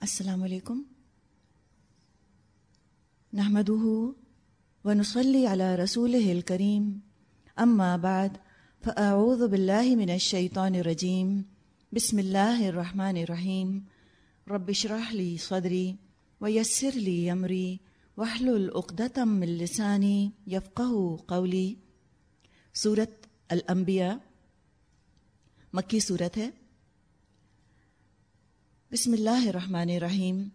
السلام علیکم۔ نحمد و نسلی علی رسول الکریم۔ اما بعد، فاعوذ باللہ من الشیطان الرجیم۔ بسم اللہ الرحمن الرحیم۔ رب اشرح لی صدری ویسر لی امری۔ واحلل عقدۃ من لسانی یفقهوا قولی۔ سورت الانبیاء۔ مکی صورت ہے۔ بسم اللہ الرحمن الرحیم۔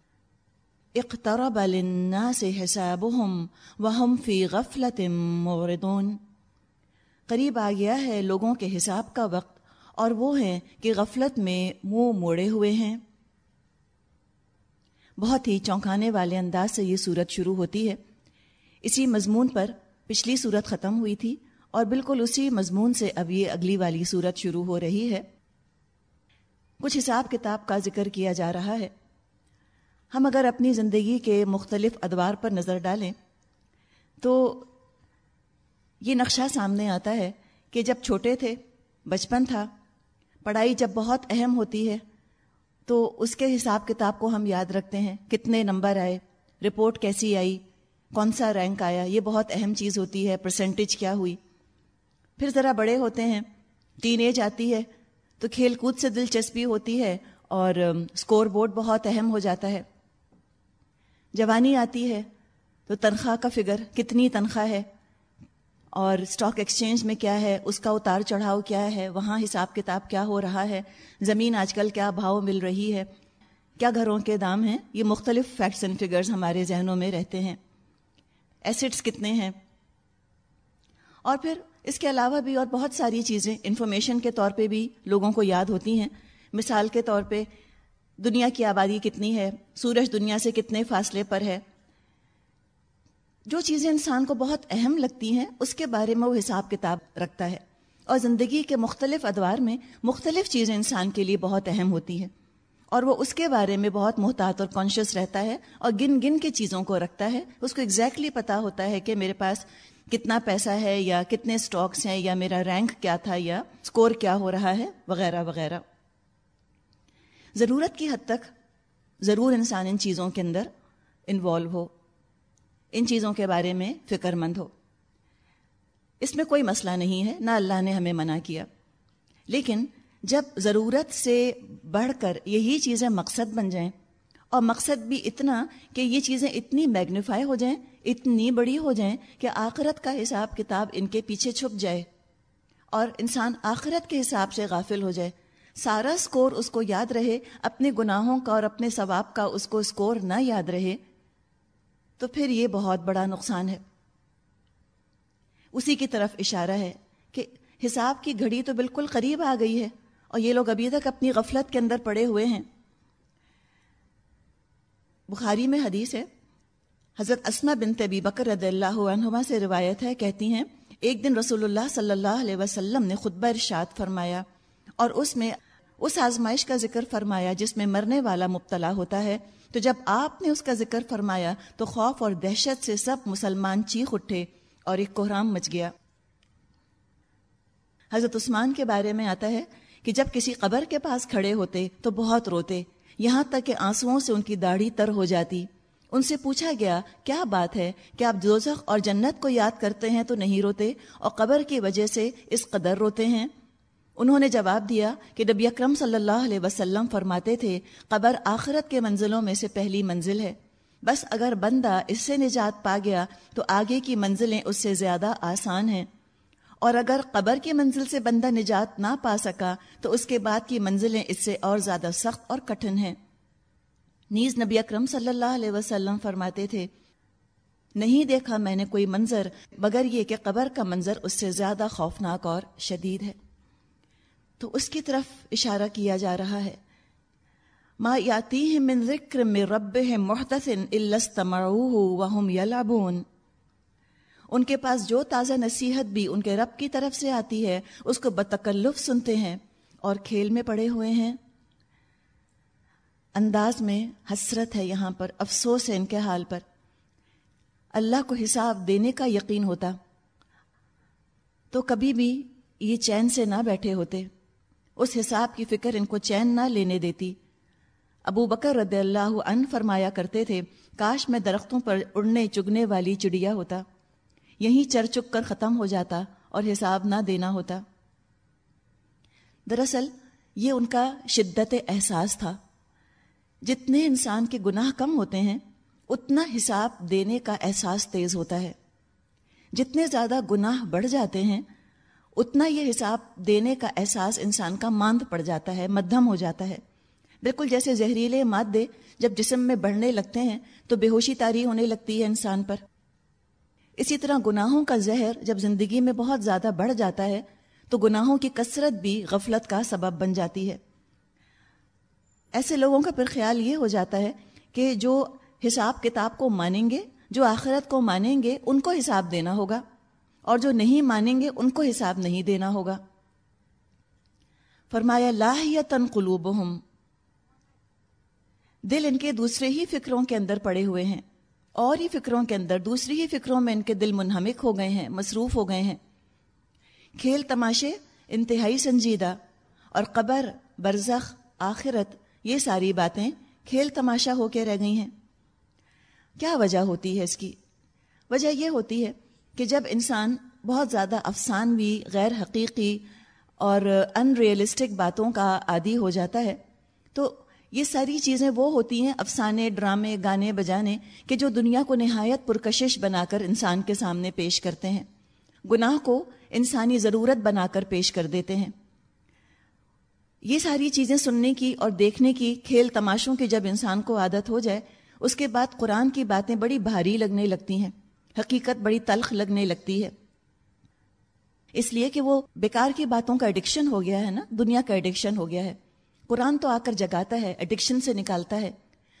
اقترب للناس حسابهم وهم فی غفلت معرضون۔ قریب آ گیا ہے لوگوں کے حساب کا وقت اور وہ ہیں کہ غفلت میں منہ موڑے ہوئے ہیں۔ بہت ہی چونکانے والے انداز سے یہ صورت شروع ہوتی ہے۔ اسی مضمون پر پچھلی صورت ختم ہوئی تھی اور بالکل اسی مضمون سے اب یہ اگلی والی صورت شروع ہو رہی ہے۔ کچھ حساب کتاب کا ذکر کیا جا رہا ہے۔ ہم اگر اپنی زندگی کے مختلف ادوار پر نظر ڈالیں، تو یہ نقشہ سامنے آتا ہے کہ جب چھوٹے تھے، بچپن تھا، پڑھائی جب بہت اہم ہوتی ہے، تو اس کے حساب کتاب کو ہم یاد رکھتے ہیں۔ کتنے نمبر آئے، رپورٹ کیسی آئی، کون سا رینک آیا، یہ بہت اہم چیز ہوتی ہے پرسنٹیج کیا ہوئی۔ پھر ذرا بڑے ہوتے ہیں ٹین ایج آتی ہے تو کھیل کود سے دلچسپی ہوتی ہے اور اسکور بورڈ بہت اہم ہو جاتا ہے۔ جوانی آتی ہے تو تنخواہ کا فگر کتنی تنخواہ ہے اور اسٹاک ایکسچینج میں کیا ہے، اس کا اتار چڑھاؤ کیا ہے، وہاں حساب کتاب کیا ہو رہا ہے، زمین آج کل کیا بھاؤ مل رہی ہے۔ کیا گھروں کے دام ہیں؟ یہ مختلف فیکٹس اینڈ فگرز ہمارے ذہنوں میں رہتے ہیں۔ ایسٹس کتنے ہیں؟ اور پھر اس کے علاوہ بھی اور بہت ساری چیزیں انفارمیشن کے طور پہ بھی لوگوں کو یاد ہوتی ہیں۔ مثال کے طور پہ، دنیا کی آبادی کتنی ہے، سورج دنیا سے کتنے فاصلے پر ہے۔ جو چیزیں انسان کو بہت اہم لگتی ہیں، اس کے بارے میں وہ حساب کتاب رکھتا ہے۔ اور زندگی کے مختلف ادوار میں مختلف چیزیں انسان کے لیے بہت اہم ہوتی ہیں۔ اور وہ اس کے بارے میں بہت محتاط اور کانشیس رہتا ہے اور گن گن کے چیزوں کو رکھتا ہے۔ اس کو ایگزیکٹلی exactly پتا ہوتا ہے کہ میرے پاس کتنا پیسہ ہے یا کتنے سٹاکس ہیں یا میرا رینک کیا تھا یا سکور کیا ہو رہا ہے، وغیرہ وغیرہ۔ ضرورت کی حد تک ضرور انسان ان چیزوں کے اندر انوالو ہو، ان چیزوں کے بارے میں فکر مند ہو۔ اس میں کوئی مسئلہ نہیں ہے، نہ اللہ نے ہمیں منع کیا۔ لیکن جب ضرورت سے بڑھ کر یہی چیزیں مقصد بن جائیں اور مقصد بھی اتنا کہ یہ چیزیں اتنی میگنیفائی ہو جائیں اتنی بڑی ہو جائیں کہ آخرت کا حساب کتاب ان کے پیچھے چھپ جائے اور انسان آخرت کے حساب سے غافل ہو جائے۔ سارا اسکور اس کو یاد رہے، اپنے گناہوں کا اور اپنے ثواب کا اس کو اسکور نہ یاد رہے، تو پھر یہ بہت بڑا نقصان ہے۔ اسی کی طرف اشارہ ہے کہ حساب کی گھڑی تو بالکل قریب آ گئی ہے اور یہ لوگ ابھی تک اپنی غفلت کے اندر پڑے ہوئے ہیں۔ بخاری میں حدیث ہے حضرت اسما بن طبی بکر رضی اللہ عنہما سے روایت ہے، کہتی ہیں، ایک دن رسول اللہ صلی اللہ علیہ وسلم نے خطبہ ارشاد فرمایا اور اس میں اس آزمائش کا ذکر فرمایا جس میں مرنے والا مبتلا ہوتا ہے۔ تو جب آپ نے اس کا ذکر فرمایا تو خوف اور دہشت سے سب مسلمان چیخ اٹھے اور ایک کوہرام مچ گیا۔ حضرت عثمان کے بارے میں آتا ہے کہ جب کسی قبر کے پاس کھڑے ہوتے تو بہت روتے، یہاں تک کہ آنسوؤں سے ان کی داڑھی تر ہو جاتی۔ ان سے پوچھا گیا، کیا بات ہے؟ کہ آپ دوزخ اور جنت کو یاد کرتے ہیں تو نہیں روتے؟ اور قبر کی وجہ سے اس قدر روتے ہیں؟ انہوں نے جواب دیا کہ نبی اکرم صلی اللہ علیہ وسلم فرماتے تھے، قبر آخرت کے منزلوں میں سے پہلی منزل ہے۔ بس اگر بندہ اس سے نجات پا گیا تو آگے کی منزلیں اس سے زیادہ آسان ہیں۔ اور اگر قبر کی منزل سے بندہ نجات نہ پا سکا تو اس کے بعد کی منزلیں اس سے اور زیادہ سخت اور کٹھن ہیں۔ نیز نبی اکرم صلی اللہ علیہ وسلم فرماتے تھے، نہیں دیکھا میں نے کوئی منظر، مگر یہ کہ قبر کا منظر اس سے زیادہ خوفناک اور شدید ہے۔ تو اس کی طرف اشارہ کیا جا رہا ہے۔ ما یاتی من ذکر میں رب ہے محتسن وہم یلعبون۔ ان کے پاس جو تازہ نصیحت بھی ان کے رب کی طرف سے آتی ہے، اس کو بتکلف سنتے ہیں اور کھیل میں پڑے ہوئے ہیں۔ انداز میں حسرت ہے یہاں پر، افسوس ہے ان کے حال پر۔ اللہ کو حساب دینے کا یقین ہوتا۔ تو کبھی بھی یہ چین سے نہ بیٹھے ہوتے۔ اس حساب کی فکر ان کو چین نہ لینے دیتی۔ ابو بکر رضی اللہ عنہ فرمایا کرتے تھے، کاش میں درختوں پر اڑنے چگنے والی چڑیا ہوتا۔ یہیں چر چک کر ختم ہو جاتا اور حساب نہ دینا ہوتا۔ دراصل، یہ ان کا شدت احساس تھا۔ جتنے انسان کے گناہ کم ہوتے ہیں، اتنا حساب دینے کا احساس تیز ہوتا ہے۔ جتنے زیادہ گناہ بڑھ جاتے ہیں، اتنا یہ حساب دینے کا احساس انسان کا ماند پڑ جاتا ہے، مدھم ہو جاتا ہے۔ بالکل جیسے زہریلے مادے جب جسم میں بڑھنے لگتے ہیں، تو بے ہوشی تاری ہونے لگتی ہے انسان پر۔ اسی طرح گناہوں کا زہر جب زندگی میں بہت زیادہ بڑھ جاتا ہے، تو گناہوں کی کثرت بھی غفلت کا سبب بن جاتی ہے۔ ایسے لوگوں کا پھر خیال یہ ہو جاتا ہے کہ جو حساب کتاب کو مانیں گے، جو آخرت کو مانیں گے، ان کو حساب دینا ہوگا اور جو نہیں مانیں گے، ان کو حساب نہیں دینا ہوگا۔ فرمایا لاہیتن قلوبہم۔ دل ان کے دوسرے ہی فکروں کے اندر پڑے ہوئے ہیں، اور ہی فکروں کے اندر، دوسری ہی فکروں میں ان کے دل منہمک ہو گئے ہیں، مصروف ہو گئے ہیں۔ کھیل تماشے، انتہائی سنجیدہ، اور قبر، برزخ، آخرت یہ ساری باتیں کھیل تماشا ہو کے رہ گئی ہیں۔ کیا وجہ ہوتی ہے اس کی؟ وجہ یہ ہوتی ہے کہ جب انسان بہت زیادہ افسانوی، غیر حقیقی اور ان ریئلسٹک باتوں کا عادی ہو جاتا ہے، تو یہ ساری چیزیں وہ ہوتی ہیں افسانے، ڈرامے، گانے بجانے کہ جو دنیا کو نہایت پرکشش بنا کر انسان کے سامنے پیش کرتے ہیں۔ گناہ کو انسانی ضرورت بنا کر پیش کر دیتے ہیں۔ یہ ساری چیزیں سننے کی اور دیکھنے کی کھیل تماشوں کی جب انسان کو عادت ہو جائے، اس کے بعد قرآن کی باتیں بڑی بھاری لگنے لگتی ہیں، حقیقت بڑی تلخ لگنے لگتی ہے۔ اس لیے کہ وہ بیکار کی باتوں کا ایڈکشن ہو گیا ہے نا، دنیا کا ایڈکشن ہو گیا ہے۔ قرآن تو آ کر جگاتا ہے ایڈکشن سے نکالتا ہے۔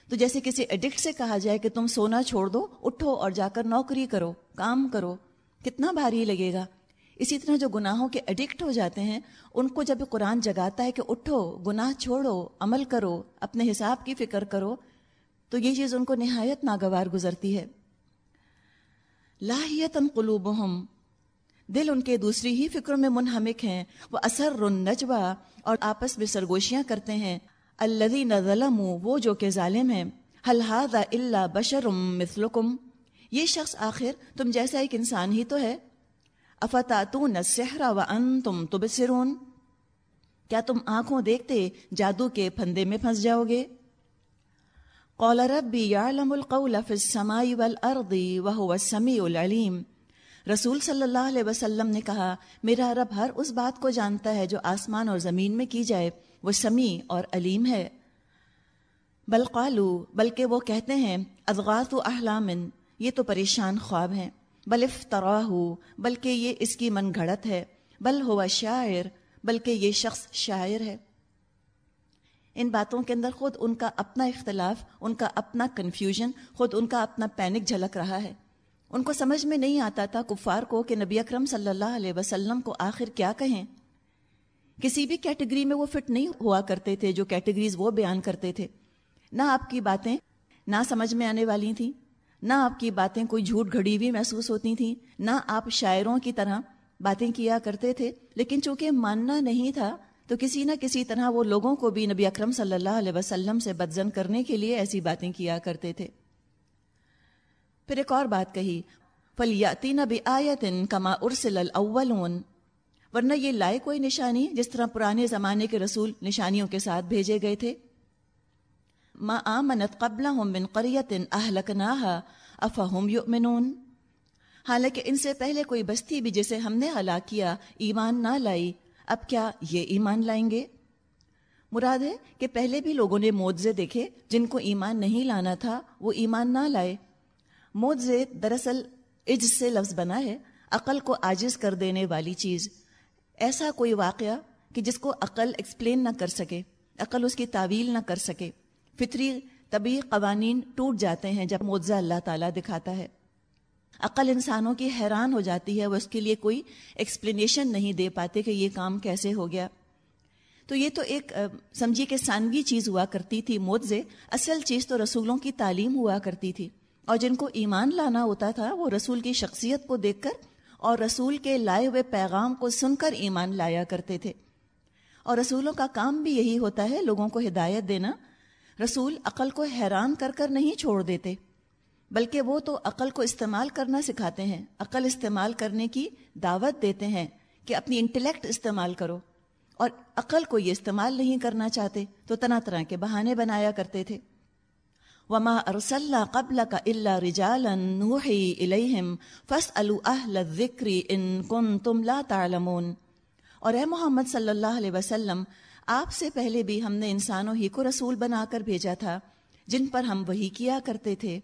تو جیسے کسی ایڈکٹ سے کہا جائے کہ تم سونا چھوڑ دو، اٹھو اور جا کر نوکری کرو، کام کرو، کتنا بھاری لگے گا۔ اسی طرح جو گناہوں کے ایڈکٹ ہو جاتے ہیں، ان کو جب قرآن جگاتا ہے کہ اٹھو، گناہ چھوڑو، عمل کرو، اپنے حساب کی فکر کرو، تو یہ چیز ان کو نہایت ناگوار گزرتی ہے۔ لاہیت قلوبہم، دل ان کے دوسری ہی فکروں میں منہمک ہیں۔ وہ اثر نجوا اور آپس میں سرگوشیاں کرتے ہیں۔ الذین ظلموا، وہ جو کہ ظالم ہیں۔ حل هذا الا بشر مثلکم؟ یہ شخص آخر تم جیسا ایک انسان ہی تو ہے۔ افتاتون السحر وانتم تبصرون؟ کیا تم آنکھوں دیکھتے جادو کے پھندے میں پھنس جاؤ گے؟ قال ربی یعلم القول فی السماء والارض وهو السمیع العلیم۔ رسول صلی اللہ علیہ وسلم نے کہا، میرا رب ہر اس بات کو جانتا ہے جو آسمان اور زمین میں کی جائے، وہ سمیع اور علیم ہے۔ بل قالو بلکہ وہ کہتے ہیں اضغاث و احلام، یہ تو پریشان خواب ہیں۔ بل افطراہ بلکہ یہ اس کی من گھڑت ہے، بل ہوا شاعر، بلکہ یہ شخص شاعر ہے۔ ان باتوں کے اندر خود ان کا اپنا اختلاف، ان کا اپنا کنفیوژن خود ان کا اپنا پینک جھلک رہا ہے۔ ان کو سمجھ میں نہیں آتا تھا کفار کو کہ نبی اکرم صلی اللہ علیہ وسلم کو آخر کیا کہیں۔ کسی بھی کیٹیگری میں وہ فٹ نہیں ہوا کرتے تھے جو کیٹیگریز وہ بیان کرتے تھے۔ نہ آپ کی باتیں، نہ سمجھ میں آنے والی تھیں۔ نہ آپ کی باتیں کوئی جھوٹ گھڑی ہوئی محسوس ہوتی تھیں، نہ آپ شاعروں کی طرح باتیں کیا کرتے تھے، لیکن چونکہ ماننا نہیں تھا، تو کسی نہ کسی طرح وہ لوگوں کو بھی نبی اکرم صلی اللہ علیہ وسلم سے بدزن کرنے کے لیے ایسی باتیں کیا کرتے تھے۔ پھر ایک اور بات کہی فلیاتی نبی آیتن کما ارسل الاولون ورنہ یہ لائے کوئی نشانی جس طرح پرانے زمانے کے رسول نشانیوں کے ساتھ بھیجے گئے تھے۔ ما آمنت قبلہم من قریت اہلکناہا افہم یؤمنون حالانکہ ان سے پہلے کوئی بستی بھی جسے ہم نے ہلاک کیا، ایمان نہ لائی، اب کیا یہ ایمان لائیں گے؟ مراد ہے کہ پہلے بھی لوگوں نے موزے دیکھے، جن کو ایمان نہیں لانا تھا، وہ ایمان نہ لائے۔ موزے دراصل عج سے لفظ بنا ہے، عقل کو آجز کر دینے والی چیز۔ ایسا کوئی واقعہ کہ جس کو عقل ایکسپلین نہ کر سکے، عقل اس کی تعویل نہ کر سکے۔ فطری طبی قوانین ٹوٹ جاتے ہیں جب معجزہ اللہ تعالیٰ دکھاتا ہے۔ عقل انسانوں کی حیران ہو جاتی ہے، وہ اس کے لیے کوئی ایکسپلینیشن نہیں دے پاتے کہ یہ کام کیسے ہو گیا۔ تو یہ تو ایک سمجھیے کہ ثانوی چیز ہوا کرتی تھی موزے اصل چیز تو رسولوں کی تعلیم ہوا کرتی تھی۔ اور جن کو ایمان لانا ہوتا تھا، وہ رسول کی شخصیت کو دیکھ کر اور رسول کے لائے ہوئے پیغام کو سن کر ایمان لایا کرتے تھے۔ اور رسولوں کا کام بھی یہی ہوتا ہے، لوگوں کو ہدایت دینا رسول عقل کو حیران کر کر نہیں چھوڑ دیتے، بلکہ وہ تو عقل کو استعمال کرنا سکھاتے ہیں، عقل استعمال کرنے کی دعوت دیتے ہیں کہ اپنی انٹلیکٹ استعمال کرو۔ اور عقل کو یہ استعمال نہیں کرنا چاہتے تو طرح طرح کے بہانے بنایا کرتے تھے۔ وما ارسل قبل کا اللہ رجال فس الکری ان کن تم لا تعلمون۔ اور اے محمد صلی اللہ علیہ وسلم آپ سے پہلے بھی ہم نے انسانوں ہی کو رسول بنا کر بھیجا تھا، جن پر ہم وہی کیا کرتے تھے۔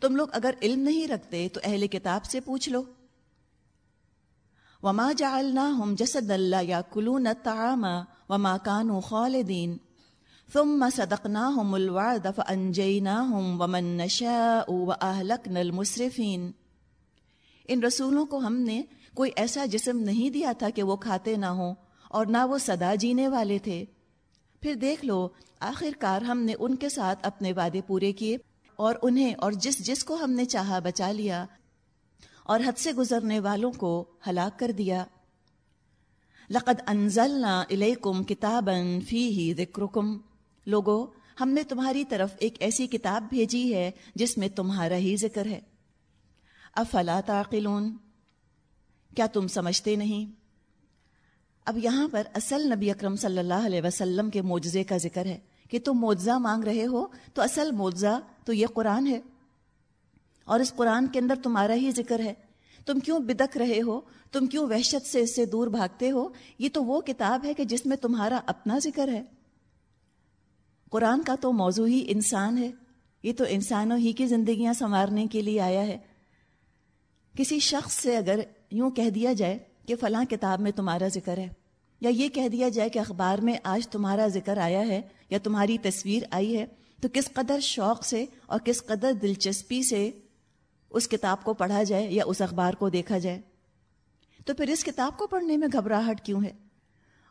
تم لوگ اگر علم نہیں رکھتے تو اہل کتاب سے پوچھ لو۔ وما جعلناهم جسد اللہ یا کلون الطعام وما كانوا خالدین ثم صدقناهم الوعد فانجيناهم ومن نشاء واهلكنا المسرفين۔ ان رسولوں کو ہم نے کوئی ایسا جسم نہیں دیا تھا کہ وہ کھاتے نہ ہوں۔ اور نہ وہ سدا جینے والے تھے۔ پھر دیکھ لو آخر کار ہم نے ان کے ساتھ اپنے وعدے پورے کیے اور انہیں اور جس جس کو ہم نے چاہا بچا لیا اور حد سے گزرنے والوں کو ہلاک کر دیا۔ لقد انزلنا الیکم کتابا فیہ ذکرکم۔ لوگو، ہم نے تمہاری طرف ایک ایسی کتاب بھیجی ہے جس میں تمہارا ہی ذکر ہے۔ افلا تعقلون؟ کیا تم سمجھتے نہیں؟ اب یہاں پر اصل نبی اکرم صلی اللہ علیہ وسلم کے معجزے کا ذکر ہے کہ تم معجزہ مانگ رہے ہو تو اصل معجزہ تو یہ قرآن ہے۔ اور اس قرآن کے اندر تمہارا ہی ذکر ہے۔ تم کیوں بدک رہے ہو؟ تم کیوں وحشت سے اس سے دور بھاگتے ہو؟ یہ تو وہ کتاب ہے کہ جس میں تمہارا اپنا ذکر ہے۔ قرآن کا تو موضوع ہی انسان ہے۔ یہ تو انسانوں ہی کی زندگیاں سنوارنے کے لیے آیا ہے۔ کسی شخص سے اگر یوں کہہ دیا جائے کہ فلاں کتاب میں تمہارا ذکر ہے۔ یا یہ کہہ دیا جائے کہ اخبار میں آج تمہارا ذکر آیا ہے یا تمہاری تصویر آئی ہے، تو کس قدر شوق سے اور کس قدر دلچسپی سے اس کتاب کو پڑھا جائے یا اس اخبار کو دیکھا جائے۔ تو پھر اس کتاب کو پڑھنے میں گھبراہٹ کیوں ہے؟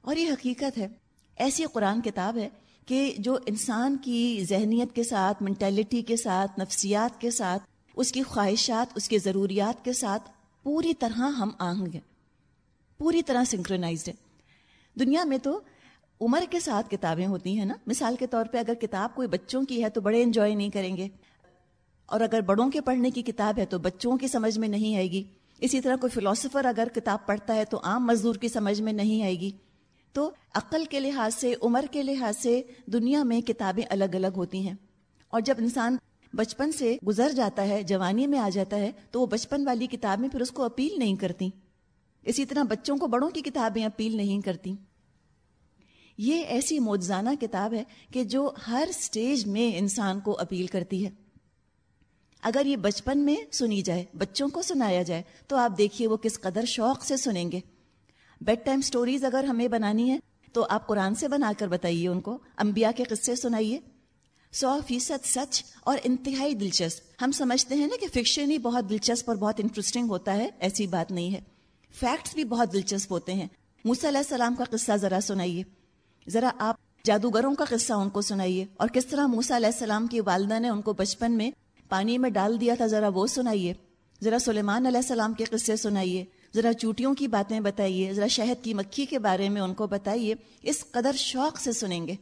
اور یہ حقیقت ہے، ایسی قرآن کتاب ہے کہ جو انسان کی ذہنیت کے ساتھ منٹیلٹی کے ساتھ، نفسیات کے ساتھ، اس کی خواہشات، اس کی ضروریات کے ساتھ پوری طرح ہم آہنگ ہیں۔ پوری طرح سنکرونائزڈ ہے۔ دنیا میں تو عمر کے ساتھ کتابیں ہوتی ہیں نا۔ مثال کے طور پہ اگر کتاب کوئی بچوں کی ہے تو بڑے انجوائے نہیں کریں گے۔ اور اگر بڑوں کے پڑھنے کی کتاب ہے تو بچوں کی سمجھ میں نہیں آئے گی۔ اسی طرح کوئی فلاسفر اگر کتاب پڑھتا ہے تو عام مزدور کی سمجھ میں نہیں آئے گی۔ تو عقل کے لحاظ سے، عمر کے لحاظ سے دنیا میں کتابیں الگ الگ ہوتی ہیں۔ اور جب انسان بچپن سے گزر جاتا ہے، جوانی میں آ جاتا ہے، تو وہ بچپن والی کتابیں پھر اس کو اپیل نہیں کرتی۔ اسی طرح بچوں کو بڑوں کی کتابیں اپیل نہیں کرتی۔ یہ ایسی موجزانہ کتاب ہے کہ جو ہر سٹیج میں انسان کو اپیل کرتی ہے۔ اگر یہ بچپن میں سنی جائے، بچوں کو سنایا جائے، تو آپ دیکھیے وہ کس قدر شوق سے سنیں گے۔ بیڈ ٹائم سٹوریز اگر ہمیں بنانی ہے تو آپ قرآن سے بنا کر بتائیے ان کو۔ انبیاء کے قصے سنائیے۔ سو فیصد سچ اور انتہائی دلچسپ۔ ہم سمجھتے ہیں نا کہ فکشن ہی بہت دلچسپ اور بہت انٹرسٹنگ ہوتا ہے، ایسی بات نہیں ہے۔ فیکٹس بھی بہت دلچسپ ہوتے ہیں۔ موسیٰ علیہ السلام کا قصہ ذرا سنائیے۔ ذرا آپ جادوگروں کا قصہ ان کو سنائیے۔ اور کس طرح موسا علیہ السلام کی والدہ نے ان کو بچپن میں پانی میں ڈال دیا تھا، ذرا وہ سنائیے۔ ذرا سلیمان علیہ السلام کے قصے سنائیے۔ ذرا چوٹیوں کی باتیں بتائیے۔ ذرا شہد کی مکھی کے بارے میں ان کو بتائیے۔ اس قدر شوق سے سنیں گے۔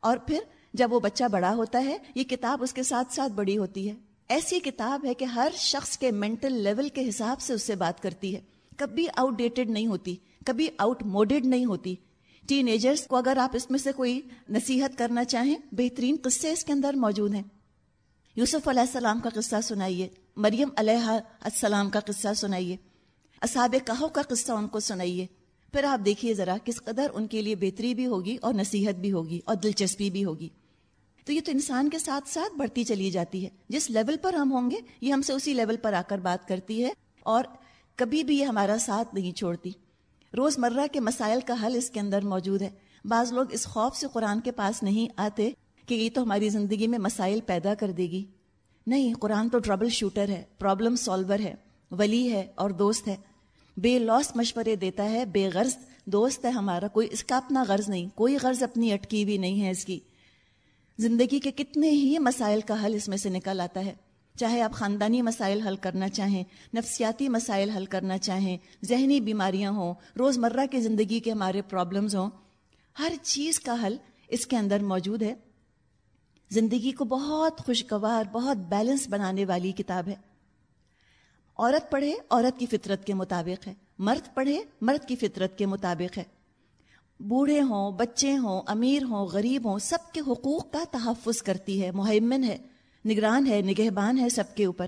اور پھر جب وہ بچہ بڑا ہوتا ہے، یہ کتاب اس کے ساتھ ساتھ بڑی ہوتی ہے۔ ایسی کتاب ہے کہ ہر شخص کے مینٹل لیول کے حساب سے اس سے بات کرتی ہے۔ کبھی آؤٹ ڈیٹڈ نہیں ہوتی، کبھی آؤٹ موڈیڈ نہیں ہوتی۔ ٹین ایجرس کو اگر آپ اس میں سے کوئی نصیحت کرنا چاہیں، بہترین قصے اس کے اندر موجود ہیں۔ یوسف علیہ السلام کا قصہ سنائیے، مریم علیہ السلام کا قصہ سنائیے، اصحاب کہو کا قصہ ان کو سنائیے۔ پھر آپ دیکھیے ذرا کس قدر ان کے لیے بہتری بھی ہوگی اور نصیحت بھی ہوگی اور دلچسپی بھی ہوگی۔ تو یہ تو انسان کے ساتھ ساتھ بڑھتی چلی جاتی ہے۔ جس لیول پر ہم ہوں گے، یہ ہم سے اسی لیول پر آ کر بات کرتی ہے اور کبھی بھی یہ ہمارا ساتھ نہیں چھوڑتی۔ روز مرہ کے مسائل کا حل اس کے اندر موجود ہے۔ بعض لوگ اس خوف سے قرآن کے پاس نہیں آتے کہ یہ تو ہماری زندگی میں مسائل پیدا کر دے گی۔ نہیں، قرآن تو ٹربل شوٹر ہے پرابلم سالور ہے، ولی ہے اور دوست ہے۔ بے لوس مشورے دیتا ہے، بے غرض دوست ہے ہمارا۔ کوئی اس کا اپنا غرض نہیں، کوئی غرض اپنی اٹکی بھی نہیں ہے اس کی۔ زندگی کے کتنے ہی مسائل کا حل اس میں سے نکل آتا ہے۔ چاہے آپ خاندانی مسائل حل کرنا چاہیں، نفسیاتی مسائل حل کرنا چاہیں، ذہنی بیماریاں ہوں روز مرہ کی زندگی کے ہمارے پرابلمز ہوں، ہر چیز کا حل اس کے اندر موجود ہے۔ زندگی کو بہت خوشگوار، بہت بیلنس بنانے والی کتاب ہے۔ عورت پڑھے عورت کی فطرت کے مطابق ہے۔ مرد پڑھے مرد کی فطرت کے مطابق ہے۔ بوڑھے ہوں، بچے ہوں، امیر ہوں، غریب ہوں، سب کے حقوق کا تحفظ کرتی ہے مہمن ہے۔ نگران ہے، نگہبان ہے سب کے اوپر۔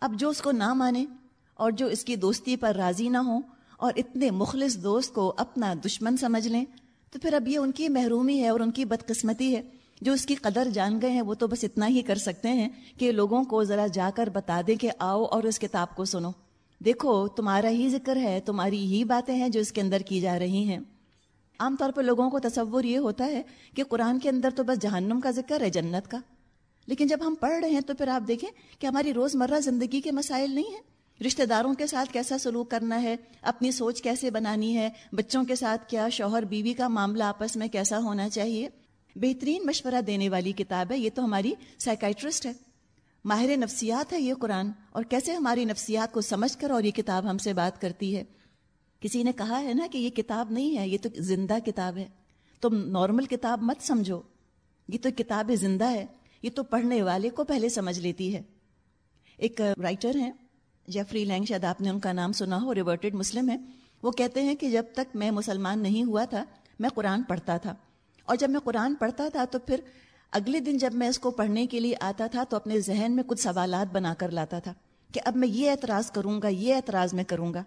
اب جو اس کو نہ مانے اور جو اس کی دوستی پر راضی نہ ہوں اور اتنے مخلص دوست کو اپنا دشمن سمجھ لیں، تو پھر اب یہ ان کی محرومی ہے اور ان کی بدقسمتی ہے۔ جو اس کی قدر جان گئے ہیں، وہ تو بس اتنا ہی کر سکتے ہیں کہ لوگوں کو ذرا جا کر بتا دیں کہ آؤ اور اس کتاب کو سنو۔ دیکھو، تمہارا ہی ذکر ہے، تمہاری ہی باتیں ہیں جو اس کے اندر کی جا رہی ہیں۔ عام طور پر لوگوں کو تصور یہ ہوتا ہے کہ قرآن کے اندر تو بس جہنم کا ذکر ہے، جنت کا۔ لیکن جب ہم پڑھ رہے ہیں تو پھر آپ دیکھیں کہ ہماری روزمرہ زندگی کے مسائل نہیں ہیں۔ رشتہ داروں کے ساتھ کیسا سلوک کرنا ہے، اپنی سوچ کیسے بنانی ہے، بچوں کے ساتھ کیا شوہر بیوی کا معاملہ آپس میں کیسا ہونا چاہیے۔ بہترین مشورہ دینے والی کتاب ہے، یہ تو ہماری سائیکائٹرسٹ ہے۔ ماہر نفسیات ہے یہ قرآن، اور کیسے ہماری نفسیات کو سمجھ کر اور یہ کتاب ہم سے بات کرتی ہے۔ کسی نے کہا ہے نا کہ یہ کتاب نہیں ہے، یہ تو زندہ کتاب ہے۔ تم نارمل کتاب مت سمجھو، یہ تو کتاب زندہ ہے۔ یہ تو پڑھنے والے کو پہلے سمجھ لیتی ہے۔ ایک رائٹر ہیں جیفری لینگ شاید آپ نے ان کا نام سنا ہو ریورٹڈ مسلم ہے وہ کہتے ہیں کہ جب تک میں مسلمان نہیں ہوا تھا، میں قرآن پڑھتا تھا۔ اور جب میں قرآن پڑھتا تھا، تو پھر اگلے دن جب میں اس کو پڑھنے کے لیے آتا تھا، تو اپنے ذہن میں کچھ سوالات بنا کر لاتا تھا کہ اب میں یہ اعتراض کروں گا، یہ اعتراض میں کروں گا۔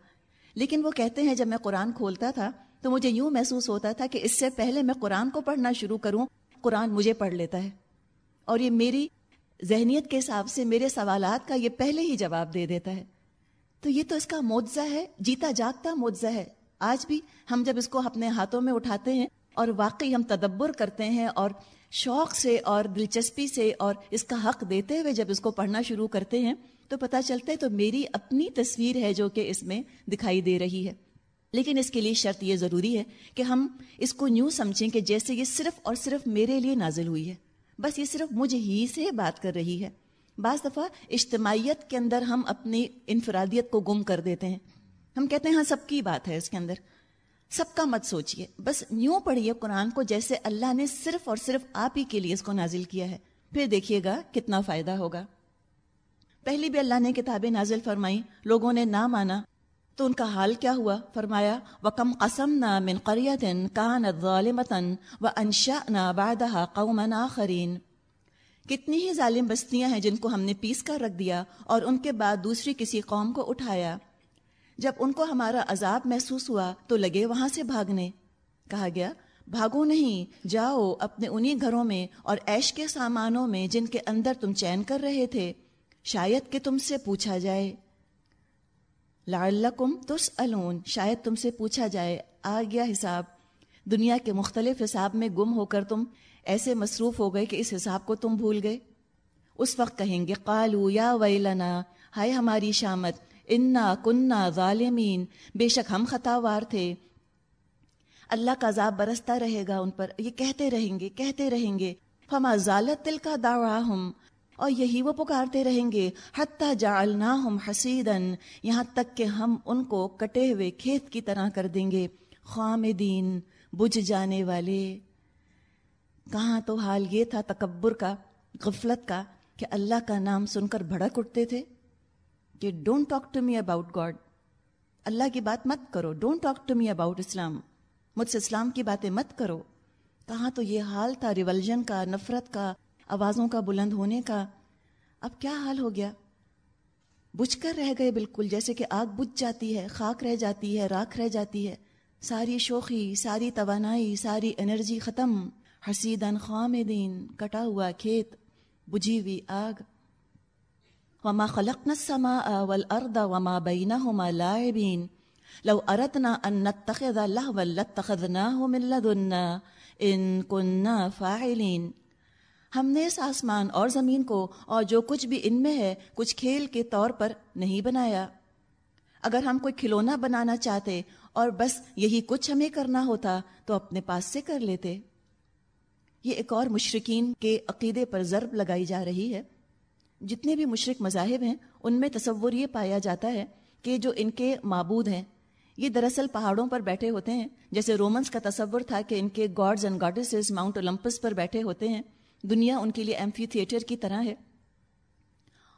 لیکن وہ کہتے ہیں، جب میں قرآن کھولتا تھا، تو مجھے یوں محسوس ہوتا تھا کہ اس سے پہلے میں قرآن کو پڑھنا شروع کروں، قرآن مجھے پڑھ لیتا ہے۔ اور یہ میری ذہنیت کے حساب سے میرے سوالات کا یہ پہلے ہی جواب دے دیتا ہے۔ تو یہ تو اس کا معجزہ ہے، جیتا جاگتا معجزہ ہے۔ آج بھی ہم جب اس کو اپنے ہاتھوں میں اٹھاتے ہیں اور واقعی ہم تدبر کرتے ہیں اور شوق سے اور دلچسپی سے اور اس کا حق دیتے ہوئے جب اس کو پڑھنا شروع کرتے ہیں، تو پتہ چلتا ہے تو میری اپنی تصویر ہے جو کہ اس میں دکھائی دے رہی ہے۔ لیکن اس کے لیے شرط یہ ضروری ہے کہ ہم اس کو نیو سمجھیں کہ جیسے یہ صرف اور صرف میرے لیے نازل ہوئی ہے۔ بس یہ صرف مجھے ہی سے بات کر رہی ہے۔ بعض دفعہ اجتماعیت کے اندر ہم اپنی انفرادیت کو گم کر دیتے ہیں۔ ہم کہتے ہیں ہاں سب کی بات ہے اس کے اندر۔ سب کا مت سوچئے۔ بس یوں پڑھیے قرآن کو جیسے اللہ نے صرف اور صرف آپ ہی کے لیے اس کو نازل کیا ہے۔ پھر دیکھیے گا کتنا فائدہ ہوگا۔ پہلی بھی اللہ نے کتابیں نازل فرمائی لوگوں نے نہ مانا۔ تو ان کا حال کیا ہوا؟ فرمایا وکم قسم نہ من قریتن کان ظالمتن و انشا نہ بادہ قومن آخرین کتنی ہی ظالم بستیاں ہیں جن کو ہم نے پیس کر رکھ دیا اور ان کے بعد دوسری کسی قوم کو اٹھایا۔ جب ان کو ہمارا عذاب محسوس ہوا تو لگے وہاں سے بھاگنے۔ کہا گیا، بھاگو نہیں، جاؤ اپنے انہی گھروں میں اور ایش کے سامانوں میں جن کے اندر تم چین کر رہے تھے۔ شاید کہ تم سے پوچھا جائے۔ لعلکم تسألون۔ شاید تم سے پوچھا جائے، آ گیا حساب۔ دنیا کے مختلف حساب میں گم ہو کر تم ایسے مصروف ہو گئے کہ اس حساب کو تم بھول گئے۔ اس وقت کہیں گے قالو یا ویلنا، ہائے ہماری شامت، انا کننا ظالمین۔ بے شک ہم خطا وار تھے۔ اللہ کا عذاب برستا رہے گا ان پر۔ یہ کہتے رہیں گے، کہتے رہیں گے، فما ذالت دل کا داڑا اور یہی وہ پکارتے رہیں گے۔ حتیٰ جعلنا ہم حسیدن یہاں تک کہ ہم ان کو کٹے ہوئے کھیت کی طرح کر دیں گے۔ خامدین، بجھ جانے والے۔ کہاں تو حال یہ تھا تکبر کا، غفلت کا، کہ اللہ کا نام سن کر بھڑک اٹھتے تھے؟ کہ don't talk to me about God اللہ کی بات مت کرو don't talk to me about Islam مجھ سے اسلام کی باتیں مت کرو۔ کہاں تو یہ حال تھا، ریولجن کا، نفرت کا آوازوں کا بلند ہونے کا اب کیا حال ہو گیا؟ بجھ کر رہ گئے بالکل، جیسے کہ آگ بجھ جاتی ہے، خاک رہ جاتی ہے، راکھ رہ جاتی ہے۔ ساری شوخی، ساری توانائی، ساری انرجی ختم۔ حسیدن خامدین کٹا ہوا کھیت، بجھی ہوئی آگ۔ وما خلقنا السماء والارض وما بينهما لاعبين۔ لو اردنا ان نتخذ لهوا لاتخذناه من لدنا ان كنا فاعلين۔ ہم نے اس آسمان اور زمین کو اور جو کچھ بھی ان میں ہے، کچھ کھیل کے طور پر نہیں بنایا۔ اگر ہم کوئی کھلونا بنانا چاہتے اور بس یہی کچھ ہمیں کرنا ہوتا، تو اپنے پاس سے کر لیتے۔ یہ ایک اور مشرقین کے عقیدے پر ضرب لگائی جا رہی ہے۔ جتنے بھی مشرق مذاہب ہیں، ان میں تصور یہ پایا جاتا ہے کہ جو ان کے معبود ہیں، یہ دراصل پہاڑوں پر بیٹھے ہوتے ہیں۔ جیسے رومنس کا تصور تھا کہ ان کے gods and goddesses mount Olympus پر بیٹھے ہوتے ہیں۔ دنیا ان کے لیے ایمفی تھیٹر کی طرح ہے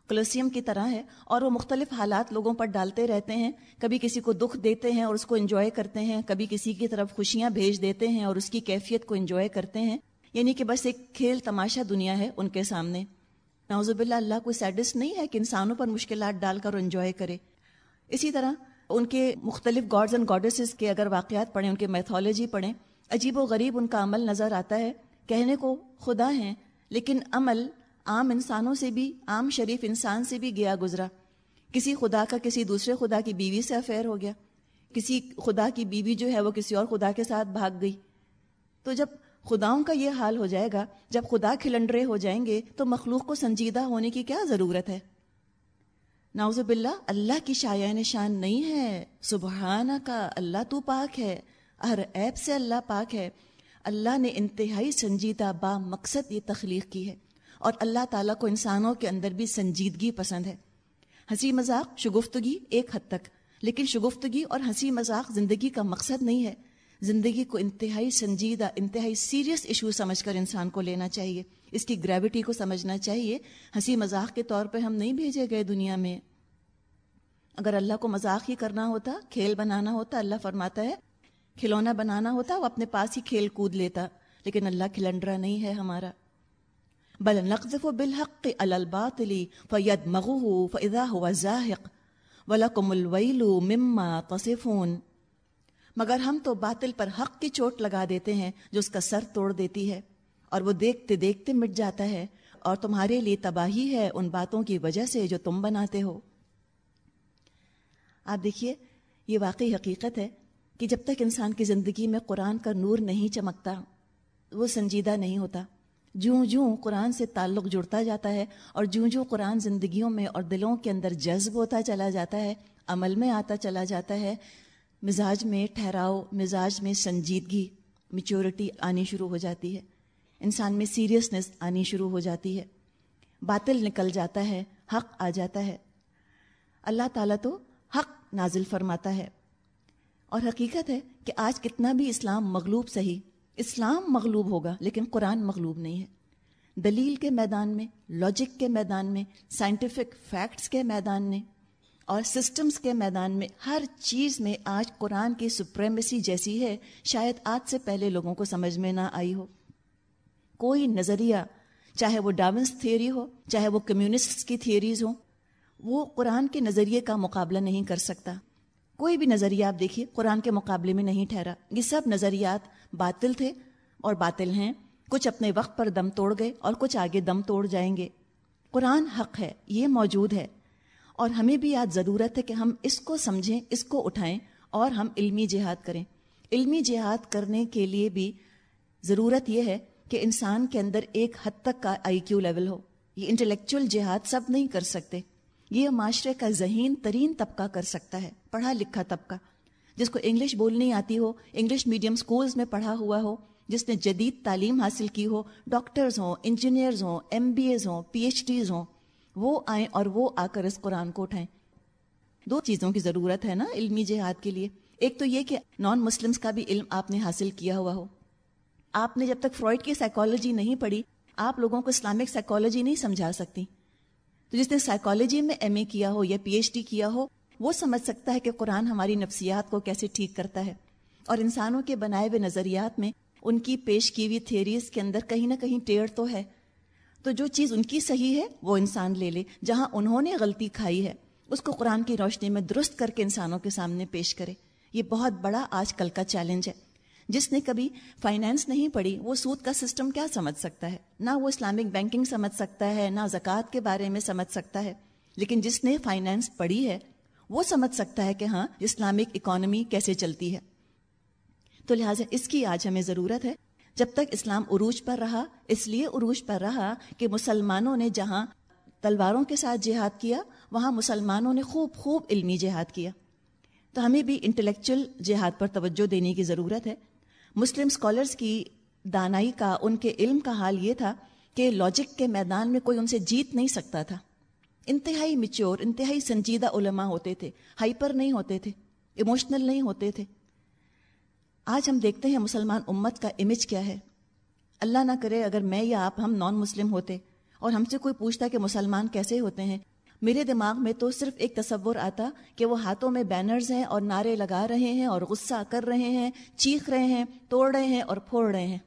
کلوسیم کی طرح ہے، اور وہ مختلف حالات لوگوں پر ڈالتے رہتے ہیں۔ کبھی کسی کو دکھ دیتے ہیں اور اس کو انجوائے کرتے ہیں، کبھی کسی کی طرف خوشیاں بھیج دیتے ہیں اور اس کی کیفیت کو انجوائے کرتے ہیں۔ یعنی کہ بس ایک کھیل تماشا دنیا ہے ان کے سامنے۔ نوزب اللہ اللہ کوئی سیڈس نہیں ہے کہ انسانوں پر مشکلات ڈال کر انجوائے کرے۔ اسی طرح ان کے مختلف گاڈز اینڈ گاڈسز کے اگر واقعات پڑھیں، ان کے میتھولوجی پڑھیں، عجیب و غریب ان کا عمل نظر آتا ہے۔ کہنے کو خدا ہیں، لیکن عمل عام انسانوں سے بھی، عام شریف انسان سے بھی گیا گزرا۔ کسی خدا کا کسی دوسرے خدا کی بیوی سے افیئر ہو گیا۔ کسی خدا کی بیوی جو ہے وہ کسی اور خدا کے ساتھ بھاگ گئی۔ تو جب خداؤں کا یہ حال ہو جائے گا، جب خدا کھلنڈرے ہو جائیں گے، تو مخلوق کو سنجیدہ ہونے کی کیا ضرورت ہے؟ ناؤز باللہ، اللہ کی شاع نشان نہیں ہے۔ سبحانہ کا اللہ تو پاک ہے۔ ہر ایپ سے اللہ پاک ہے۔ اللہ نے انتہائی سنجیدہ با مقصد یہ تخلیق کی ہے اور اللہ تعالیٰ کو انسانوں کے اندر بھی سنجیدگی پسند ہے۔ ہنسی مذاق شگفتگی ایک حد تک، لیکن شگفتگی اور ہنسی مذاق زندگی کا مقصد نہیں ہے۔ زندگی کو انتہائی سنجیدہ، انتہائی سیریس ایشو سمجھ کر انسان کو لینا چاہیے۔ اس کی گریوٹی کو سمجھنا چاہیے۔ ہنسی مذاق کے طور پہ ہم نہیں بھیجے گئے دنیا میں۔ اگر اللہ کو مذاق ہی کرنا ہوتا، کھیل بنانا ہوتا، اللہ فرماتا ہے کھلونا بنانا ہوتا، وہ اپنے پاس ہی کھیل کود لیتا۔ لیکن اللہ کھلنڈرا نہیں ہے ہمارا۔ بل نقذف بالحق على الباطل فيدمغه فاذا هو زاهق ولكم الويل مما تصفون۔ مگر ہم تو باطل پر حق کی چوٹ لگا دیتے ہیں، جو اس کا سر توڑ دیتی ہے۔ اور وہ دیکھتے دیکھتے مٹ جاتا ہے، اور تمہارے لیے تباہی ہے ان باتوں کی وجہ سے جو تم بناتے ہو۔ آپ دیکھیے، یہ واقعی حقیقت ہے کہ جب تک انسان کی زندگی میں قرآن کا نور نہیں چمکتا، وہ سنجیدہ نہیں ہوتا۔ جوں جوں قرآن سے تعلق جڑتا جاتا ہے اور جوں جوں قرآن زندگیوں میں اور دلوں کے اندر جذب ہوتا چلا جاتا ہے، عمل میں آتا چلا جاتا ہے، مزاج میں ٹھہراؤ، مزاج میں سنجیدگی میچورٹی آنی شروع ہو جاتی ہے۔ انسان میں سیریسنس آنی شروع ہو جاتی ہے۔ باطل نکل جاتا ہے، حق آ جاتا ہے۔ اللہ تعالیٰ تو حق نازل فرماتا ہے۔ اور حقیقت ہے کہ آج کتنا بھی اسلام مغلوب صحیح، اسلام مغلوب ہوگا، لیکن قرآن مغلوب نہیں ہے۔ دلیل کے میدان میں لاجک کے میدان میں سائنٹیفک فیکٹس کے میدان میں اور سسٹمز کے میدان میں ہر چیز میں آج قرآن کی سپریمیسی جیسی ہے، شاید آج سے پہلے لوگوں کو سمجھ میں نہ آئی ہو۔ کوئی نظریہ، چاہے وہ ڈاونس تھیوری ہو، چاہے وہ کمیونسٹ کی تھیوریز ہوں، وہ قرآن کے نظریے کا مقابلہ نہیں کر سکتا۔ کوئی بھی نظریہ آپ دیکھیے، قرآن کے مقابلے میں نہیں ٹھہرا۔ یہ سب نظریات باطل تھے اور باطل ہیں۔ کچھ اپنے وقت پر دم توڑ گئے اور کچھ آگے دم توڑ جائیں گے۔ قرآن حق ہے، یہ موجود ہے۔ اور ہمیں بھی یاد ضرورت ہے کہ ہم اس کو سمجھیں، اس کو اٹھائیں اور ہم علمی جہاد کریں۔ علمی جہاد کرنے کے لیے بھی ضرورت یہ ہے کہ انسان کے اندر ایک حد تک کا آئی کیو لیول ہو۔ یہ انٹلیکچوئل جہاد سب نہیں کر سکتے۔ یہ معاشرے کا ذہین ترین طبقہ کر سکتا ہے، پڑھا لکھا طبقہ۔ جس کو انگلش بولنی آتی ہو، انگلش میڈیم سکولز میں پڑھا ہوا ہو، جس نے جدید تعلیم حاصل کی ہو، ڈاکٹرز ہوں، انجینئرز ہوں، ایم بی ایز ہوں، پی ایچ ڈیز ہوں، وہ آئیں اور وہ آ کر اس قرآن کو اٹھائیں۔ دو چیزوں کی ضرورت ہے نا علمی جہاد کے لیے۔ ایک تو یہ کہ نان مسلمس کا بھی علم آپ نے حاصل کیا ہوا ہو۔ آپ نے جب تک فرائڈ کی سائیکالوجی نہیں پڑھی، آپ لوگوں کو اسلامک سائیکالوجی نہیں سمجھا سکتی۔ تو جس نے سائیکالوجی میں ایم اے کیا ہو یا پی ایچ ڈی کیا ہو، وہ سمجھ سکتا ہے کہ قرآن ہماری نفسیات کو کیسے ٹھیک کرتا ہے۔ اور انسانوں کے بنائے ہوئے نظریات میں ان کی پیش کی ہوئی تھیریز کے اندر کہیں نہ کہیں ٹیڑھ تو ہے۔ تو جو چیز ان کی صحیح ہے، وہ انسان لے لے، جہاں انہوں نے غلطی کھائی ہے، اس کو قرآن کی روشنی میں درست کر کے انسانوں کے سامنے پیش کرے۔ یہ بہت بڑا آج کل کا چیلنج ہے۔ جس نے کبھی فائنینس نہیں پڑھی، وہ سود کا سسٹم کیا سمجھ سکتا ہے؟ نہ وہ اسلامک بینکنگ سمجھ سکتا ہے، نہ زکوٰۃ کے بارے میں سمجھ سکتا ہے۔ لیکن جس نے فائنینس پڑھی ہے، وہ سمجھ سکتا ہے کہ ہاں اسلامک اکانومی کیسے چلتی ہے۔ تو لہٰذا اس کی آج ہمیں ضرورت ہے۔ جب تک اسلام عروج پر رہا، اس لیے عروج پر رہا کہ مسلمانوں نے جہاں تلواروں کے ساتھ جہاد کیا، وہاں مسلمانوں نے خوب خوب علمی جہاد کیا۔ تو ہمیں بھی انٹلیکچل جہاد پر توجہ دینے کی ضرورت ہے۔ مسلم اسکالرس کی دانائی کا، ان کے علم کا حال یہ تھا کہ لاجک کے میدان میں کوئی ان سے جیت نہیں سکتا تھا۔ انتہائی میچور انتہائی سنجیدہ علماء ہوتے تھے۔ ہائپر نہیں ہوتے تھے۔ ایموشنل نہیں ہوتے تھے۔ آج ہم دیکھتے ہیں مسلمان امت کا امیج کیا ہے۔ اللہ نہ کرے اگر میں یا آپ ہم نان مسلم ہوتے اور ہم سے کوئی پوچھتا کہ مسلمان کیسے ہوتے ہیں میرے دماغ میں تو صرف ایک تصور آتا کہ وہ ہاتھوں میں بینرز ہیں اور نعرے لگا رہے ہیں اور غصہ کر رہے ہیں، چیخ رہے ہیں، توڑ رہے ہیں اور پھوڑ رہے ہیں۔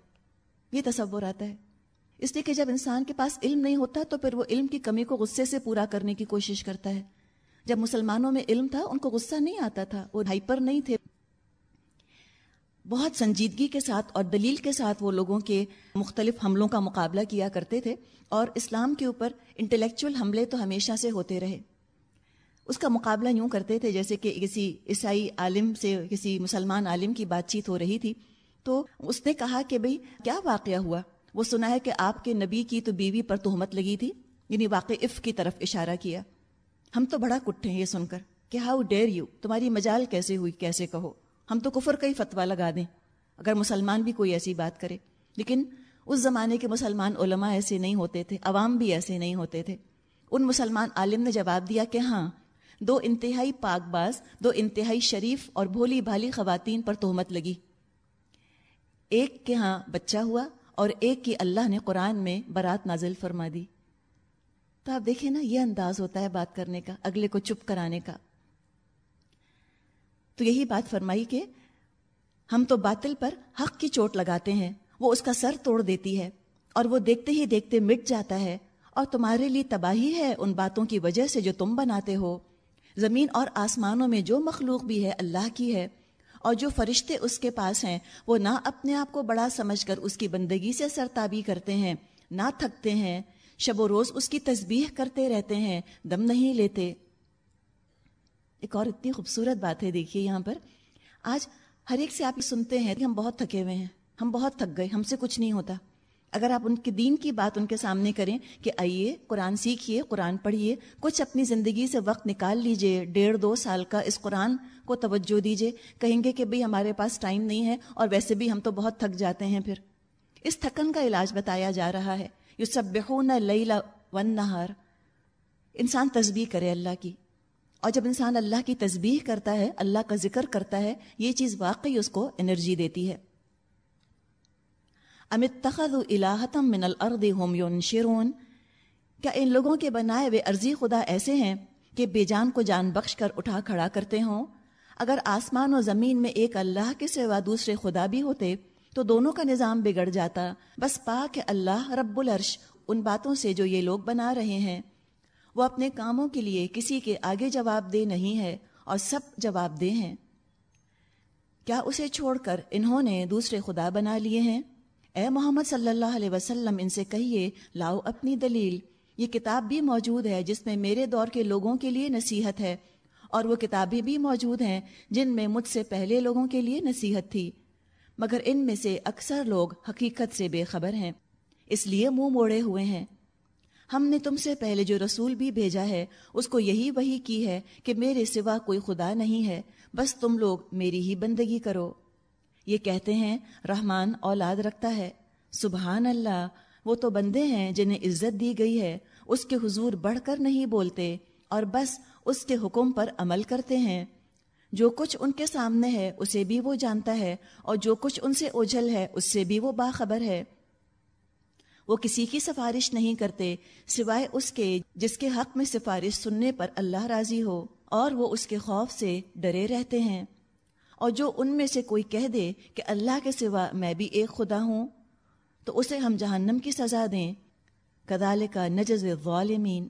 یہ تصور آتا ہے۔ اس لیے کہ جب انسان کے پاس علم نہیں ہوتا تو پھر وہ علم کی کمی کو غصے سے پورا کرنے کی کوشش کرتا ہے۔ جب مسلمانوں میں علم تھا، ان کو غصہ نہیں آتا تھا، وہ ہائپر نہیں تھے۔ بہت سنجیدگی کے ساتھ اور دلیل کے ساتھ وہ لوگوں کے مختلف حملوں کا مقابلہ کیا کرتے تھے اور اسلام کے اوپر انٹلیکچول حملے تو ہمیشہ سے ہوتے رہے۔ اس کا مقابلہ یوں کرتے تھے جیسے کہ کسی عیسائی عالم سے کسی مسلمان عالم کی بات چیت ہو رہی تھی۔ تو اس نے کہا کہ بھئی، کیا واقعہ ہوا؟ وہ سنا ہے کہ آپ کے نبی کی تو بیوی پر تہمت لگی تھی یعنی واقع اف کی طرف اشارہ کیا۔ ہم تو بڑا کٹھے ہیں یہ سن کر۔ کہ ہاؤ ڈیئر یو، تمہاری مجال کیسے ہوئی؟ کیسے کہو؟ ہم تو کفر کا ہی فتویٰ لگا دیں۔ اگر مسلمان بھی کوئی ایسی بات کرے۔ لیکن اس زمانے کے مسلمان علماء ایسے نہیں ہوتے تھے، عوام بھی ایسے نہیں ہوتے تھے۔ ان مسلمان عالم نے جواب دیا کہ ہاں دو انتہائی پاک باز، دو انتہائی شریف اور بھولی بھالی خواتین پر تہمت لگی۔ ایک کے ہاں بچہ ہوا اور ایک کی اللہ نے قرآن میں برات نازل فرما دی۔ تو آپ دیکھیں نا، یہ انداز ہوتا ہے بات کرنے کا، اگلے کو چپ کرانے کا۔ تو یہی بات فرمائی کہ ہم تو باطل پر حق کی چوٹ لگاتے ہیں، وہ اس کا سر توڑ دیتی ہے اور وہ دیکھتے ہی دیکھتے مٹ جاتا ہے اور تمہارے لیے تباہی ہے ان باتوں کی وجہ سے جو تم بناتے ہو۔ زمین اور آسمانوں میں جو مخلوق بھی ہے، اللہ کی ہے۔ اور جو فرشتے اس کے پاس ہیں، وہ نہ اپنے آپ کو بڑا سمجھ کر اس کی بندگی سے سرتابی کرتے ہیں، نہ تھکتے ہیں۔ شب و روز اس کی تسبیح کرتے رہتے ہیں، دم نہیں لیتے۔ ایک اور اتنی خوبصورت بات ہے، دیکھیے یہاں پر۔ آج ہر ایک سے آپ سنتے ہیں کہ ہم بہت تھکے ہوئے ہیں، ہم بہت تھک گئے، ہم سے کچھ نہیں ہوتا۔ اگر آپ ان کے دین کی بات ان کے سامنے کریں کہ آئیے، قرآن سیکھیے، قرآن پڑھیے، کچھ اپنی زندگی سے وقت نکال لیجیے، ڈیڑھ دو سال کا اس قرآن کو توجہ دیجیے، کہیں گے کہ بھئی ہمارے پاس ٹائم نہیں ہے اور ویسے بھی ہم تو بہت تھک جاتے ہیں پھر۔ اس تھکن کا علاج بتایا جا رہا ہے۔ یو سب بہون لیلا ون نہار انسان تصبیح کرے اللہ کی۔ اور جب انسان اللہ کی تسبیح کرتا ہے، اللہ کا ذکر کرتا ہے، یہ چیز واقعی اس کو انرجی دیتی ہے۔ امت تخذ الہتم من الارض هم ينشرون کیا ان لوگوں کے بنائے ہوئے عرضی خدا ایسے ہیں کہ بے جان کو جان بخش کر اٹھا کھڑا کرتے ہوں؟ اگر آسمان و زمین میں ایک اللہ کے سوا دوسرے خدا بھی ہوتے، تو دونوں کا نظام بگڑ جاتا۔ بس پاک اللہ رب العرش، ان باتوں سے جو یہ لوگ بنا رہے ہیں۔ وہ اپنے کاموں کے لیے کسی کے آگے جواب دے نہیں ہے اور سب جواب دے ہیں۔ کیا اسے چھوڑ کر انہوں نے دوسرے خدا بنا لیے ہیں؟ اے محمد صلی اللہ علیہ وسلم، ان سے کہیے، لاؤ اپنی دلیل۔ یہ کتاب بھی موجود ہے جس میں میرے دور کے لوگوں کے لیے نصیحت ہے، اور وہ کتابیں بھی موجود ہیں جن میں مجھ سے پہلے لوگوں کے لیے نصیحت تھی۔ مگر ان میں سے اکثر لوگ حقیقت سے بے خبر ہیں، اس لیے منہ موڑے ہوئے ہیں۔ ہم نے تم سے پہلے جو رسول بھی بھیجا ہے، اس کو یہی وہی کی ہے کہ میرے سوا کوئی خدا نہیں ہے، بس تم لوگ میری ہی بندگی کرو۔ یہ کہتے ہیں، رحمان اولاد رکھتا ہے۔ سبحان اللہ، وہ تو بندے ہیں جنہیں عزت دی گئی ہے۔ اس کے حضور بڑھ کر نہیں بولتے اور بس اس کے حکم پر عمل کرتے ہیں۔ جو کچھ ان کے سامنے ہے، اسے بھی وہ جانتا ہے اور جو کچھ ان سے اوجھل ہے، اس سے بھی وہ باخبر ہے۔ وہ کسی کی سفارش نہیں کرتے، سوائے اس کے جس کے حق میں سفارش سننے پر اللہ راضی ہو اور وہ اس کے خوف سے ڈرے رہتے ہیں۔ اور جو ان میں سے کوئی کہہ دے کہ اللہ کے سوا میں بھی ایک خدا ہوں، تو اسے ہم جہنم کی سزا دیں۔ کدال کا نجز غالمین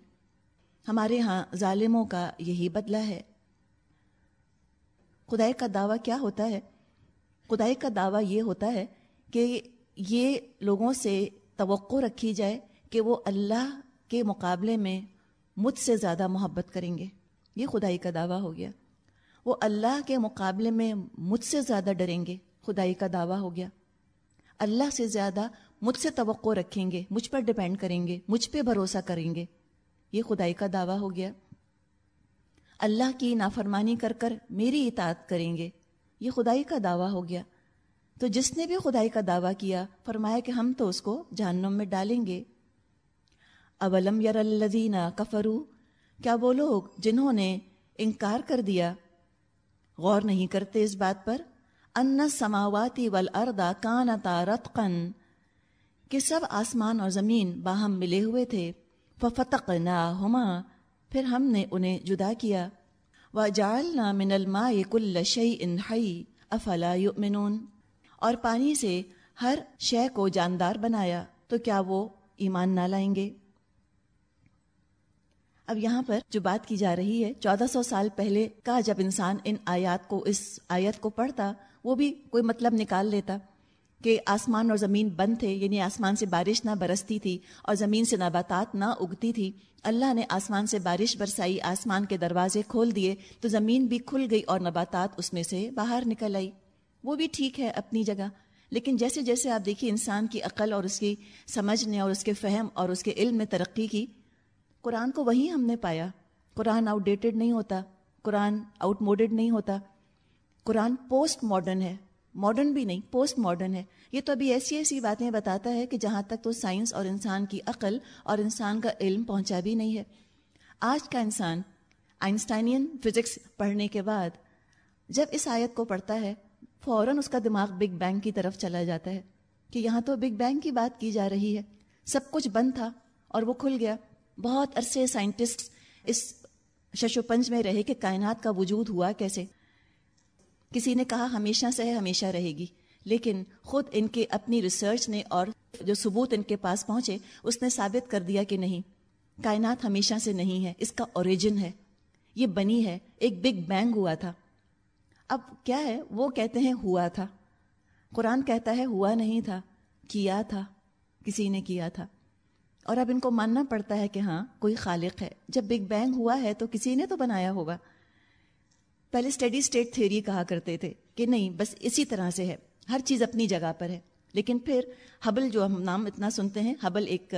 ہمارے ہاں ظالموں کا یہی بدلہ ہے۔ خدائی کا دعویٰ کیا ہوتا ہے؟ خدائی کا دعویٰ یہ ہوتا ہے کہ یہ لوگوں سے توقع رکھی جائے کہ وہ اللہ کے مقابلے میں مجھ سے زیادہ محبت کریں گے۔ یہ خدائی کا دعویٰ ہو گیا۔ وہ اللہ کے مقابلے میں مجھ سے زیادہ ڈریں گے۔ خدائی کا دعویٰ ہو گیا۔ اللہ سے زیادہ مجھ سے توقع رکھیں گے، مجھ پر ڈپینڈ کریں گے، مجھ پہ بھروسہ کریں گے۔ یہ خدائی کا دعویٰ ہو گیا۔ اللہ کی نافرمانی کر کر میری اطاعت کریں گے۔ یہ خدائی کا دعویٰ ہو گیا۔ تو جس نے بھی خدائی کا دعویٰ کیا، فرمایا کہ ہم تو اس کو جہنم میں ڈالیں گے۔ اولم یر الذین کفرو کیا وہ لوگ جنہوں نے انکار کر دیا؟ غور نہیں کرتے اس بات پر؟ ان سماواتی ول اردا کانتا رتقن کہ سب آسمان اور زمین باہم ملے ہوئے تھے۔ فتق نہ ہما پھر ہم نے انہیں جدا کیا۔ و جال من الما کل شعی انہائی افلا یؤمنون؟ اور پانی سے ہر شے کو جاندار بنایا، تو کیا وہ ایمان نہ لائیں گے؟ اب یہاں پر جو بات کی جا رہی ہے، چودہ سو سال پہلے کا جب انسان ان آیات کو، اس آیت کو پڑھتا، وہ بھی کوئی مطلب نکال لیتا کہ آسمان اور زمین بند تھے یعنی آسمان سے بارش نہ برستی تھی اور زمین سے نباتات نہ اگتی تھی۔ اللہ نے آسمان سے بارش برسائی، آسمان کے دروازے کھول دیے، تو زمین بھی کھل گئی اور نباتات اس میں سے باہر نکل آئی۔ وہ بھی ٹھیک ہے اپنی جگہ۔ لیکن جیسے جیسے آپ دیکھیے انسان کی عقل اور اس کی سمجھنے اور اس کے فہم اور اس کے علم میں ترقی کی، قرآن کو وہیں ہم نے پایا۔ قرآن آؤٹ ڈیٹڈ نہیں ہوتا، قرآن آؤٹ موڈڈ نہیں ہوتا۔ قرآن پوسٹ ماڈرن ہے ماڈرن بھی نہیں پوسٹ ماڈرن ہے۔ یہ تو ابھی ایسی ایسی باتیں بتاتا ہے کہ جہاں تک تو سائنس اور انسان کی عقل اور انسان کا علم پہنچا بھی نہیں ہے۔ آج کا انسان، آئنسٹائنین فزکس پڑھنے کے بعد جب اس آیت کو پڑھتا ہے فوراً اس کا دماغ بگ بینگ کی طرف چلا جاتا ہے کہ یہاں تو بگ بینگ کی بات کی جا رہی ہے۔ سب کچھ بند تھا اور وہ کھل گیا۔ بہت عرصے سائنٹسٹ اس ششو پنج میں رہے کہ کائنات کا وجود ہوا کیسے۔ کسی نے کہا ہمیشہ سے ہے ہمیشہ رہے گی، لیکن خود ان کے اپنی ریسرچ نے اور جو ثبوت ان کے پاس پہنچے، اس نے ثابت کر دیا کہ نہیں۔ کائنات ہمیشہ سے نہیں ہے، اس کا اوریجن ہے۔ یہ بنی ہے، ایک بگ بینگ ہوا تھا۔ اب کیا ہے؟ وہ کہتے ہیں ہوا تھا۔ قرآن کہتا ہے ہوا نہیں تھا، کیا تھا، کسی نے کیا تھا۔ اور اب ان کو ماننا پڑتا ہے کہ ہاں کوئی خالق ہے۔ جب بگ بینگ ہوا ہے تو کسی نے تو بنایا ہوگا۔ پہلے اسٹڈی اسٹیٹ تھیری کہا کرتے تھے کہ نہیں، بس اسی طرح سے ہے۔ ہر چیز اپنی جگہ پر ہے۔ لیکن پھر ہبل جو ہم نام اتنا سنتے ہیں ہبل ایک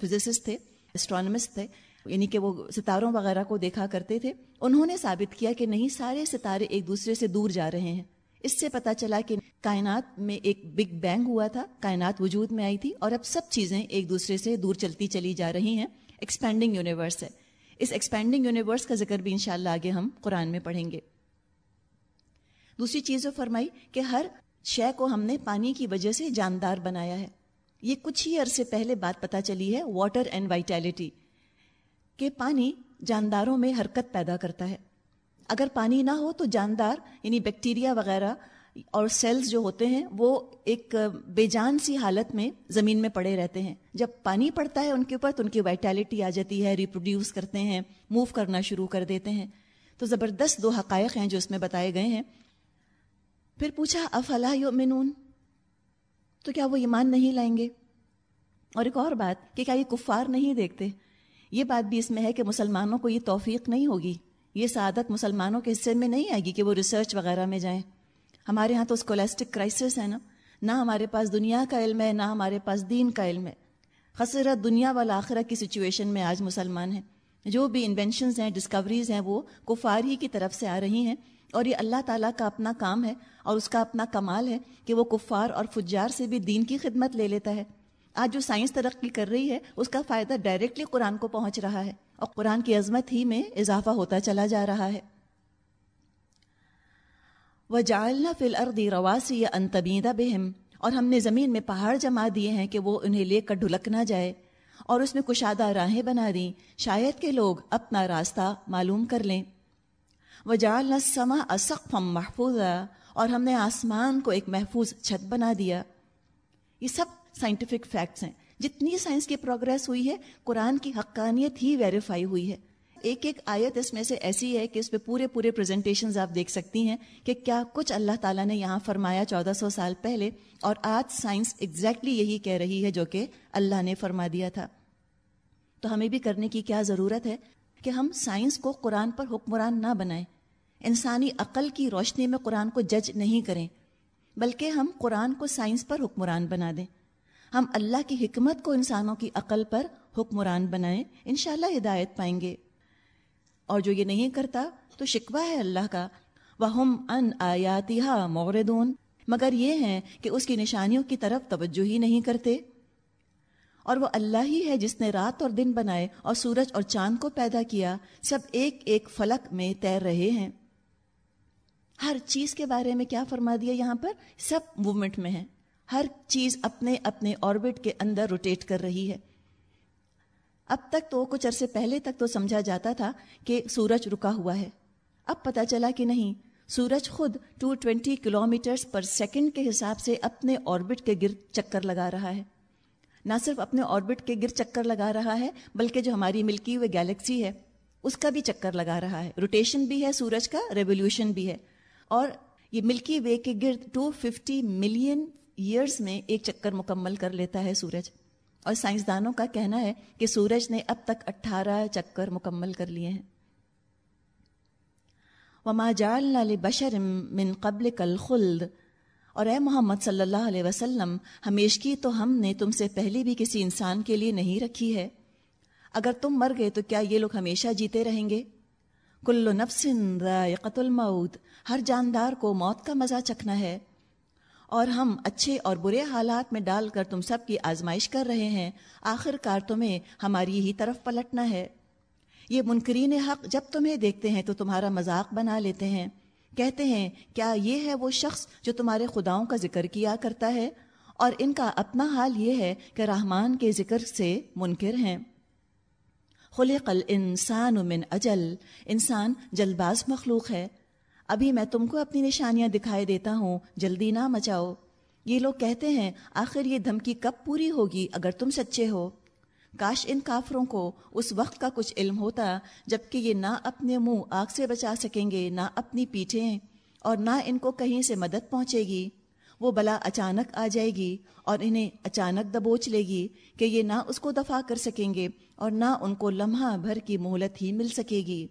فزسسٹ تھے اسٹرانمسٹ تھے۔ یعنی کہ وہ ستاروں وغیرہ کو دیکھا کرتے تھے، انہوں نے ثابت کیا کہ نہیں، سارے ستارے ایک دوسرے سے دور جا رہے ہیں۔ اس سے پتا چلا کہ کائنات میں ایک بگ بینگ ہوا تھا، کائنات وجود میں آئی تھی اور اب سب چیزیں ایک دوسرے سے دور چلتی چلی جا رہی ہیں۔ ایکسپینڈنگ یونیورس ہے۔ اس ایکسپینڈنگ یونیورس کا ذکر بھی انشاءاللہ آگے ہم قرآن میں پڑھیں گے۔ دوسری چیز جو فرمائی کہ ہر شے کو ہم نے پانی کی وجہ سے جاندار بنایا ہے۔ یہ کچھ ہی عرصے پہلے بات پتہ چلی ہے واٹر اینڈ وائٹیلٹی کہ پانی جانداروں میں حرکت پیدا کرتا ہے۔ اگر پانی نہ ہو تو جاندار یعنی بیکٹیریا وغیرہ اور سیلز جو ہوتے ہیں وہ ایک بے جان سی حالت میں زمین میں پڑے رہتے ہیں۔ جب پانی پڑتا ہے ان کے اوپر تو ان کی وائٹیلٹی آ جاتی ہے، ریپروڈیوس کرتے ہیں، موو کرنا شروع کر دیتے ہیں۔ تو زبردست دو حقائق ہیں جو اس میں بتائے گئے ہیں۔ پھر پوچھا، افلا یؤمنون؟ تو کیا وہ ایمان نہیں لائیں گے؟ اور ایک اور بات کہ کیا یہ کفار نہیں دیکھتے؟ یہ بات بھی اس میں ہے کہ مسلمانوں کو یہ توفیق نہیں ہوگی، یہ سعادت مسلمانوں کے حصے میں نہیں آئے گی کہ وہ ریسرچ وغیرہ میں جائیں۔ ہمارے ہاں تو اسکولسٹک کرائسس ہے نا، نہ ہمارے پاس دنیا کا علم ہے، نہ ہمارے پاس دین کا علم ہے۔ خسرت دنیا والا آخرہ کی سچویشن میں آج مسلمان ہیں۔ جو بھی انوینشنز ہیں ڈسکوریز ہیں، وہ کفار ہی کی طرف سے آ رہی ہیں۔ اور یہ اللہ تعالیٰ کا اپنا کام ہے اور اس کا اپنا کمال ہے کہ وہ کفار اور فجار سے بھی دین کی خدمت لے لیتا ہے۔ آج جو سائنس ترقی کر رہی ہے، اس کا فائدہ ڈائریکٹلی قرآن کو پہنچ رہا ہے اور قرآن کی عظمت ہی میں اضافہ ہوتا چلا جا رہا ہے۔ وہ جالنا فل اردی رواسی یا انتبیدہ بہم اور ہم نے زمین میں پہاڑ جما دیے ہیں کہ وہ انہیں لے کر ڈھلک نہ جائے۔ اور اس میں کشادہ راہیں بنا دیں۔ شاید کہ لوگ اپنا راستہ معلوم کر لیں۔ وہ جالنا سما اسقفم محفوظ اور ہم نے آسمان کو ایک محفوظ چھت بنا دیا۔ یہ سب سائنٹیفک فیکٹس ہیں۔ جتنی سائنس کی پروگرس ہوئی ہے، قرآن کی حقانیت ہی ویریفائی ہوئی ہے۔ ایک ایک آیت اس میں سے ایسی ہے کہ اس پہ پورے پورے پریزنٹیشنز آپ دیکھ سکتی ہیں کہ کیا کچھ اللہ تعالیٰ نے یہاں فرمایا چودہ سو سال پہلے، اور آج سائنس ایگزیکٹلی exactly یہی کہہ رہی ہے جو کہ اللہ نے فرما دیا تھا۔ تو ہمیں بھی کرنے کی کیا ضرورت ہے کہ ہم سائنس کو قرآن پر حکمران نہ بنائیں۔ انسانی عقل کی روشنی میں قرآن کو جج نہیں کریں، بلکہ ہم قرآن کو سائنس پر حکمران بنا دیں۔ ہم اللہ کی حکمت کو انسانوں کی عقل پر حکمران بنائیں، انشاءاللہ ہدایت پائیں گے۔ اور جو یہ نہیں کرتا تو شکوہ ہے اللہ کا۔ وہ ہم ان آیاتیہ موردون مگر یہ ہیں کہ اس کی نشانیوں کی طرف توجہ ہی نہیں کرتے۔ اور وہ اللہ ہی ہے جس نے رات اور دن بنائے اور سورج اور چاند کو پیدا کیا۔ سب ایک ایک فلک میں تیر رہے ہیں۔ ہر چیز کے بارے میں کیا فرما دیا یہاں پر؟ سب موومنٹ میں ہیں۔ ہر چیز اپنے اپنے آربٹ کے اندر روٹیٹ کر رہی ہے۔ اب تک تو کچھ عرصے پہلے تک تو سمجھا جاتا تھا کہ سورج رکا ہوا ہے۔ اب پتہ چلا کہ نہیں، سورج خود 220 کلو میٹرس پر سیکنڈ کے حساب سے اپنے آربٹ کے گرد چکر لگا رہا ہے۔ نہ صرف اپنے آربٹ کے گرد چکر لگا رہا ہے، بلکہ جو ہماری ملکی ہوئے گیلیکسی ہے، اس کا بھی چکر لگا رہا ہے۔ روٹیشن بھی ہے سورج کا ریولیوشن بھی ہے۔ اور یہ ملکی وے کے گرد 250 ملین ایئرس میں ایک چکر مکمل کر لیتا ہے سورج۔ اور سائنسدانوں کا کہنا ہے کہ سورج نے اب تک اٹھارہ چکر مکمل کر لیے ہیں۔ وما جعلنا لبشر من قبل کل خلد اور اے محمد صلی اللہ علیہ وسلم ہمیشگی تو ہم نے تم سے پہلے بھی کسی انسان کے لیے نہیں رکھی ہے۔ اگر تم مر گئے تو کیا یہ لوگ ہمیشہ جیتے رہیں گے؟ کل نفس ذائقۃ الموت۔ ہر جاندار کو موت کا مزہ چکھنا ہے۔ اور ہم اچھے اور برے حالات میں ڈال کر تم سب کی آزمائش کر رہے ہیں، آخر کار تمہیں ہماری ہی طرف پلٹنا ہے۔ یہ منکرین حق جب تمہیں دیکھتے ہیں تو تمہارا مذاق بنا لیتے ہیں۔ کہتے ہیں، کیا یہ ہے وہ شخص جو تمہارے خداؤں کا ذکر کیا کرتا ہے؟ اور ان کا اپنا حال یہ ہے کہ رحمان کے ذکر سے منکر ہیں۔ خلق الانسان من اجل، انسان جلد باز مخلوق ہے۔ ابھی میں تم کو اپنی نشانیاں دکھائی دیتا ہوں، جلدی نہ مچاؤ۔ یہ لوگ کہتے ہیں، آخر یہ دھمکی کب پوری ہوگی اگر تم سچے ہو۔ کاش ان کافروں کو اس وقت کا کچھ علم ہوتا جبکہ یہ نہ اپنے منہ آگ سے بچا سکیں گے، نہ اپنی پیٹھیں، اور نہ ان کو کہیں سے مدد پہنچے گی۔ وہ بلا اچانک آ جائے گی اور انہیں اچانک دبوچ لے گی کہ یہ نہ اس کو دفاع کر سکیں گے اور نہ ان کو لمحہ بھر کی مہلت ہی مل سکے گی۔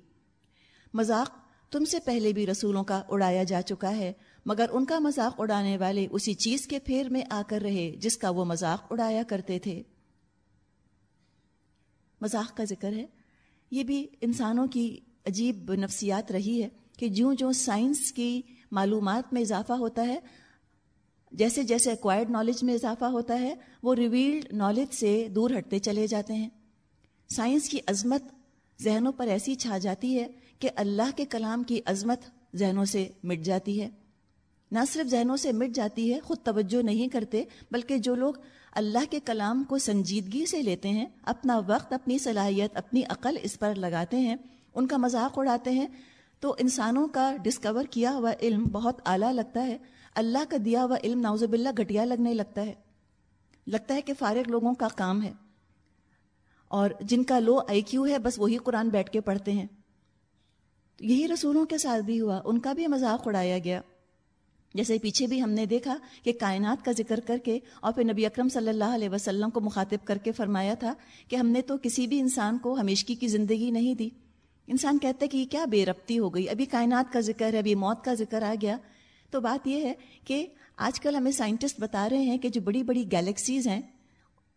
مذاق تم سے پہلے بھی رسولوں کا اڑایا جا چکا ہے، مگر ان کا مذاق اڑانے والے اسی چیز کے پھیر میں آ کر رہے جس کا وہ مذاق اڑایا کرتے تھے۔ مذاق کا ذکر ہے۔ یہ بھی انسانوں کی عجیب نفسیات رہی ہے کہ جوں جوں سائنس کی معلومات میں اضافہ ہوتا ہے، جیسے جیسے ایکوائرڈ نالج میں اضافہ ہوتا ہے، وہ ریویلڈ نالج سے دور ہٹتے چلے جاتے ہیں۔ سائنس کی عظمت ذہنوں پر ایسی چھا جاتی ہے کہ اللہ کے کلام کی عظمت ذہنوں سے مٹ جاتی ہے۔ نہ صرف ذہنوں سے مٹ جاتی ہے، خود توجہ نہیں کرتے، بلکہ جو لوگ اللہ کے کلام کو سنجیدگی سے لیتے ہیں، اپنا وقت، اپنی صلاحیت، اپنی عقل اس پر لگاتے ہیں، ان کا مذاق اڑاتے ہیں، تو انسانوں کا ڈسکور کیا ہوا علم بہت اعلیٰ لگتا ہے۔ اللہ کا دیا ہوا علم ناوز باللہ گھٹیا لگنے لگتا ہے۔ لگتا ہے کہ فارغ لوگوں کا کام ہے اور جن کا لو آئی کیو ہے، بس وہی قرآن بیٹھ کے پڑھتے ہیں۔ یہی رسولوں کے ساتھ بھی ہوا، ان کا بھی مذاق اڑایا گیا۔ جیسے پیچھے بھی ہم نے دیکھا کہ کائنات کا ذکر کر کے اور پھر نبی اکرم صلی اللہ علیہ وسلم کو مخاطب کر کے فرمایا تھا کہ ہم نے تو کسی بھی انسان کو ہمیشگی کی زندگی نہیں دی۔ انسان کہتا ہے کہ یہ کیا بے ربطی ہو گئی، ابھی کائنات کا ذکر ہے، ابھی موت کا ذکر آ گیا۔ تو بات یہ ہے کہ آج کل ہمیں سائنٹسٹ بتا رہے ہیں کہ جو بڑی بڑی گیلیکسیز ہیں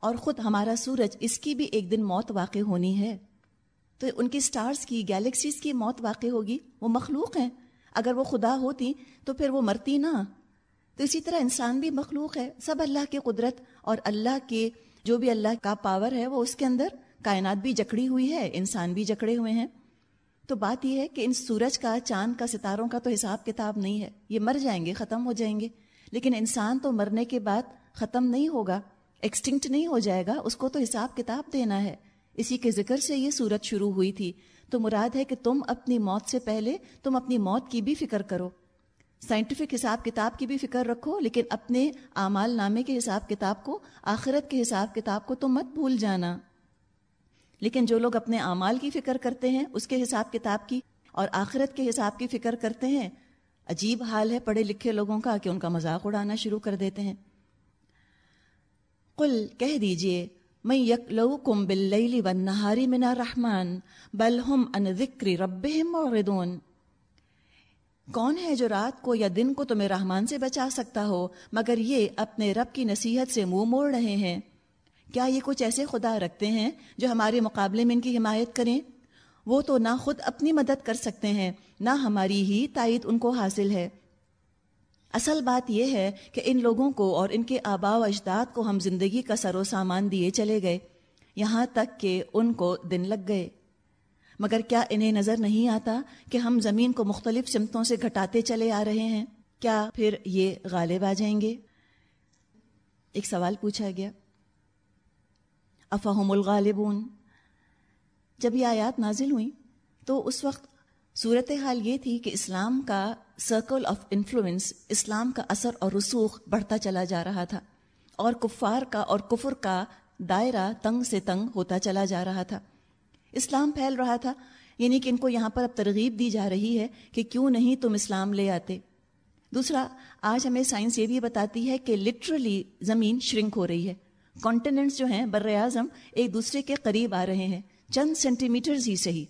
اور خود ہمارا سورج اس کی بھی ایک دن موت واقع ہونی ہے۔ تو ان کی سٹارز کی گیلیکسیز کی موت واقع ہوگی۔ وہ مخلوق ہیں۔ اگر وہ خدا ہوتی تو پھر وہ مرتی نہ۔ تو اسی طرح انسان بھی مخلوق ہے۔ سب اللہ کی قدرت اور اللہ کے جو بھی اللہ کا پاور ہے وہ اس کے اندر۔ کائنات بھی جکڑی ہوئی ہے۔ انسان بھی جکڑے ہوئے ہیں۔ تو بات یہ ہے کہ ان سورج کا، چاند کا، ستاروں کا تو حساب کتاب نہیں ہے۔ یہ مر جائیں گے، ختم ہو جائیں گے۔ لیکن انسان تو مرنے کے بعد ختم نہیں ہوگا ایکسٹنکٹ نہیں ہو جائے گا۔ اس کو تو حساب کتاب دینا ہے۔ اسی کے ذکر سے یہ صورت شروع ہوئی تھی۔ تو مراد ہے کہ تم اپنی موت سے پہلے تم اپنی موت کی بھی فکر کرو۔ سائنٹیفک حساب کتاب کی بھی فکر رکھو، لیکن اپنے اعمال نامے کے حساب کتاب کو، آخرت کے حساب کتاب کو تم مت بھول جانا۔ لیکن جو لوگ اپنے اعمال کی فکر کرتے ہیں، اس کے حساب کتاب کی اور آخرت کے حساب کی فکر کرتے ہیں، عجیب حال ہے پڑھے لکھے لوگوں کا کہ ان کا مذاق اڑانا شروع کر دیتے ہیں۔ قل، کہہ دیجیے میں یک کم بل و نہاری منا رحمان بل ہم ان ذکر رب معرضون۔ کون ہے جو رات کو یا دن کو تمہیں رحمان سے بچا سکتا ہو، مگر یہ اپنے رب کی نصیحت سے منہ موڑ رہے ہیں؟ کیا یہ کچھ ایسے خدا رکھتے ہیں جو ہمارے مقابلے میں ان کی حمایت کریں؟ وہ تو نہ خود اپنی مدد کر سکتے ہیں، نہ ہماری ہی تائید ان کو حاصل ہے۔ اصل بات یہ ہے کہ ان لوگوں کو اور ان کے آبا و اجداد کو ہم زندگی کا سر و سامان دیے چلے گئے، یہاں تک کہ ان کو دن لگ گئے۔ مگر کیا انہیں نظر نہیں آتا کہ ہم زمین کو مختلف سمتوں سے گھٹاتے چلے آ رہے ہیں؟ کیا پھر یہ غالب آ جائیں گے؟ ایک سوال پوچھا گیا۔ افہم الغالبون؟ جب یہ آیات نازل ہوئیں تو اس وقت صورت حال یہ تھی کہ اسلام کا سرکل آف انفلوئنس اسلام کا اثر اور رسوخ بڑھتا چلا جا رہا تھا اور کفار کا اور کفر کا دائرہ تنگ سے تنگ ہوتا چلا جا رہا تھا۔ اسلام پھیل رہا تھا یعنی کہ ان کو یہاں پر اب ترغیب دی جا رہی ہے کہ کیوں نہیں تم اسلام لے آتے۔ دوسرا، آج ہمیں سائنس یہ بھی بتاتی ہے کہ لٹرلی زمین شرنک ہو رہی ہے۔ کانٹیننٹس جو ہیں، بر اعظم ایک دوسرے کے قریب آ رہے ہیں۔ چند سینٹی میٹرز ہی صحیح۔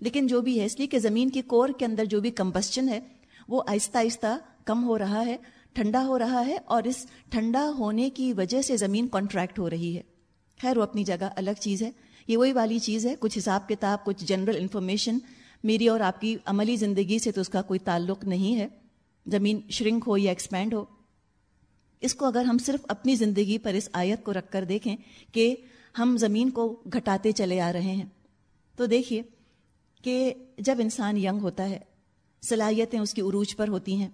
لیکن جو بھی ہے، اس لیے کہ زمین کی کور کے اندر جو بھی کمبسچن ہے وہ آہستہ آہستہ کم ہو رہا ہے، ٹھنڈا ہو رہا ہے اور اس ٹھنڈا ہونے کی وجہ سے زمین کانٹریکٹ ہو رہی ہے۔ خیر، وہ اپنی جگہ الگ چیز ہے۔ یہ وہی والی چیز ہے، کچھ حساب کتاب، کچھ جنرل انفارمیشن میری اور آپ کی عملی زندگی سے تو اس کا کوئی تعلق نہیں ہے۔ زمین شرنک ہو یا ایکسپینڈ ہو۔ اس کو اگر ہم صرف اپنی زندگی پر اس آیت کو رکھ کر دیکھیں کہ ہم زمین کو گھٹاتے چلے آ رہے ہیں، تو دیکھیے کہ جب انسان ینگ ہوتا ہے صلاحیتیں اس کی عروج پر ہوتی ہیں۔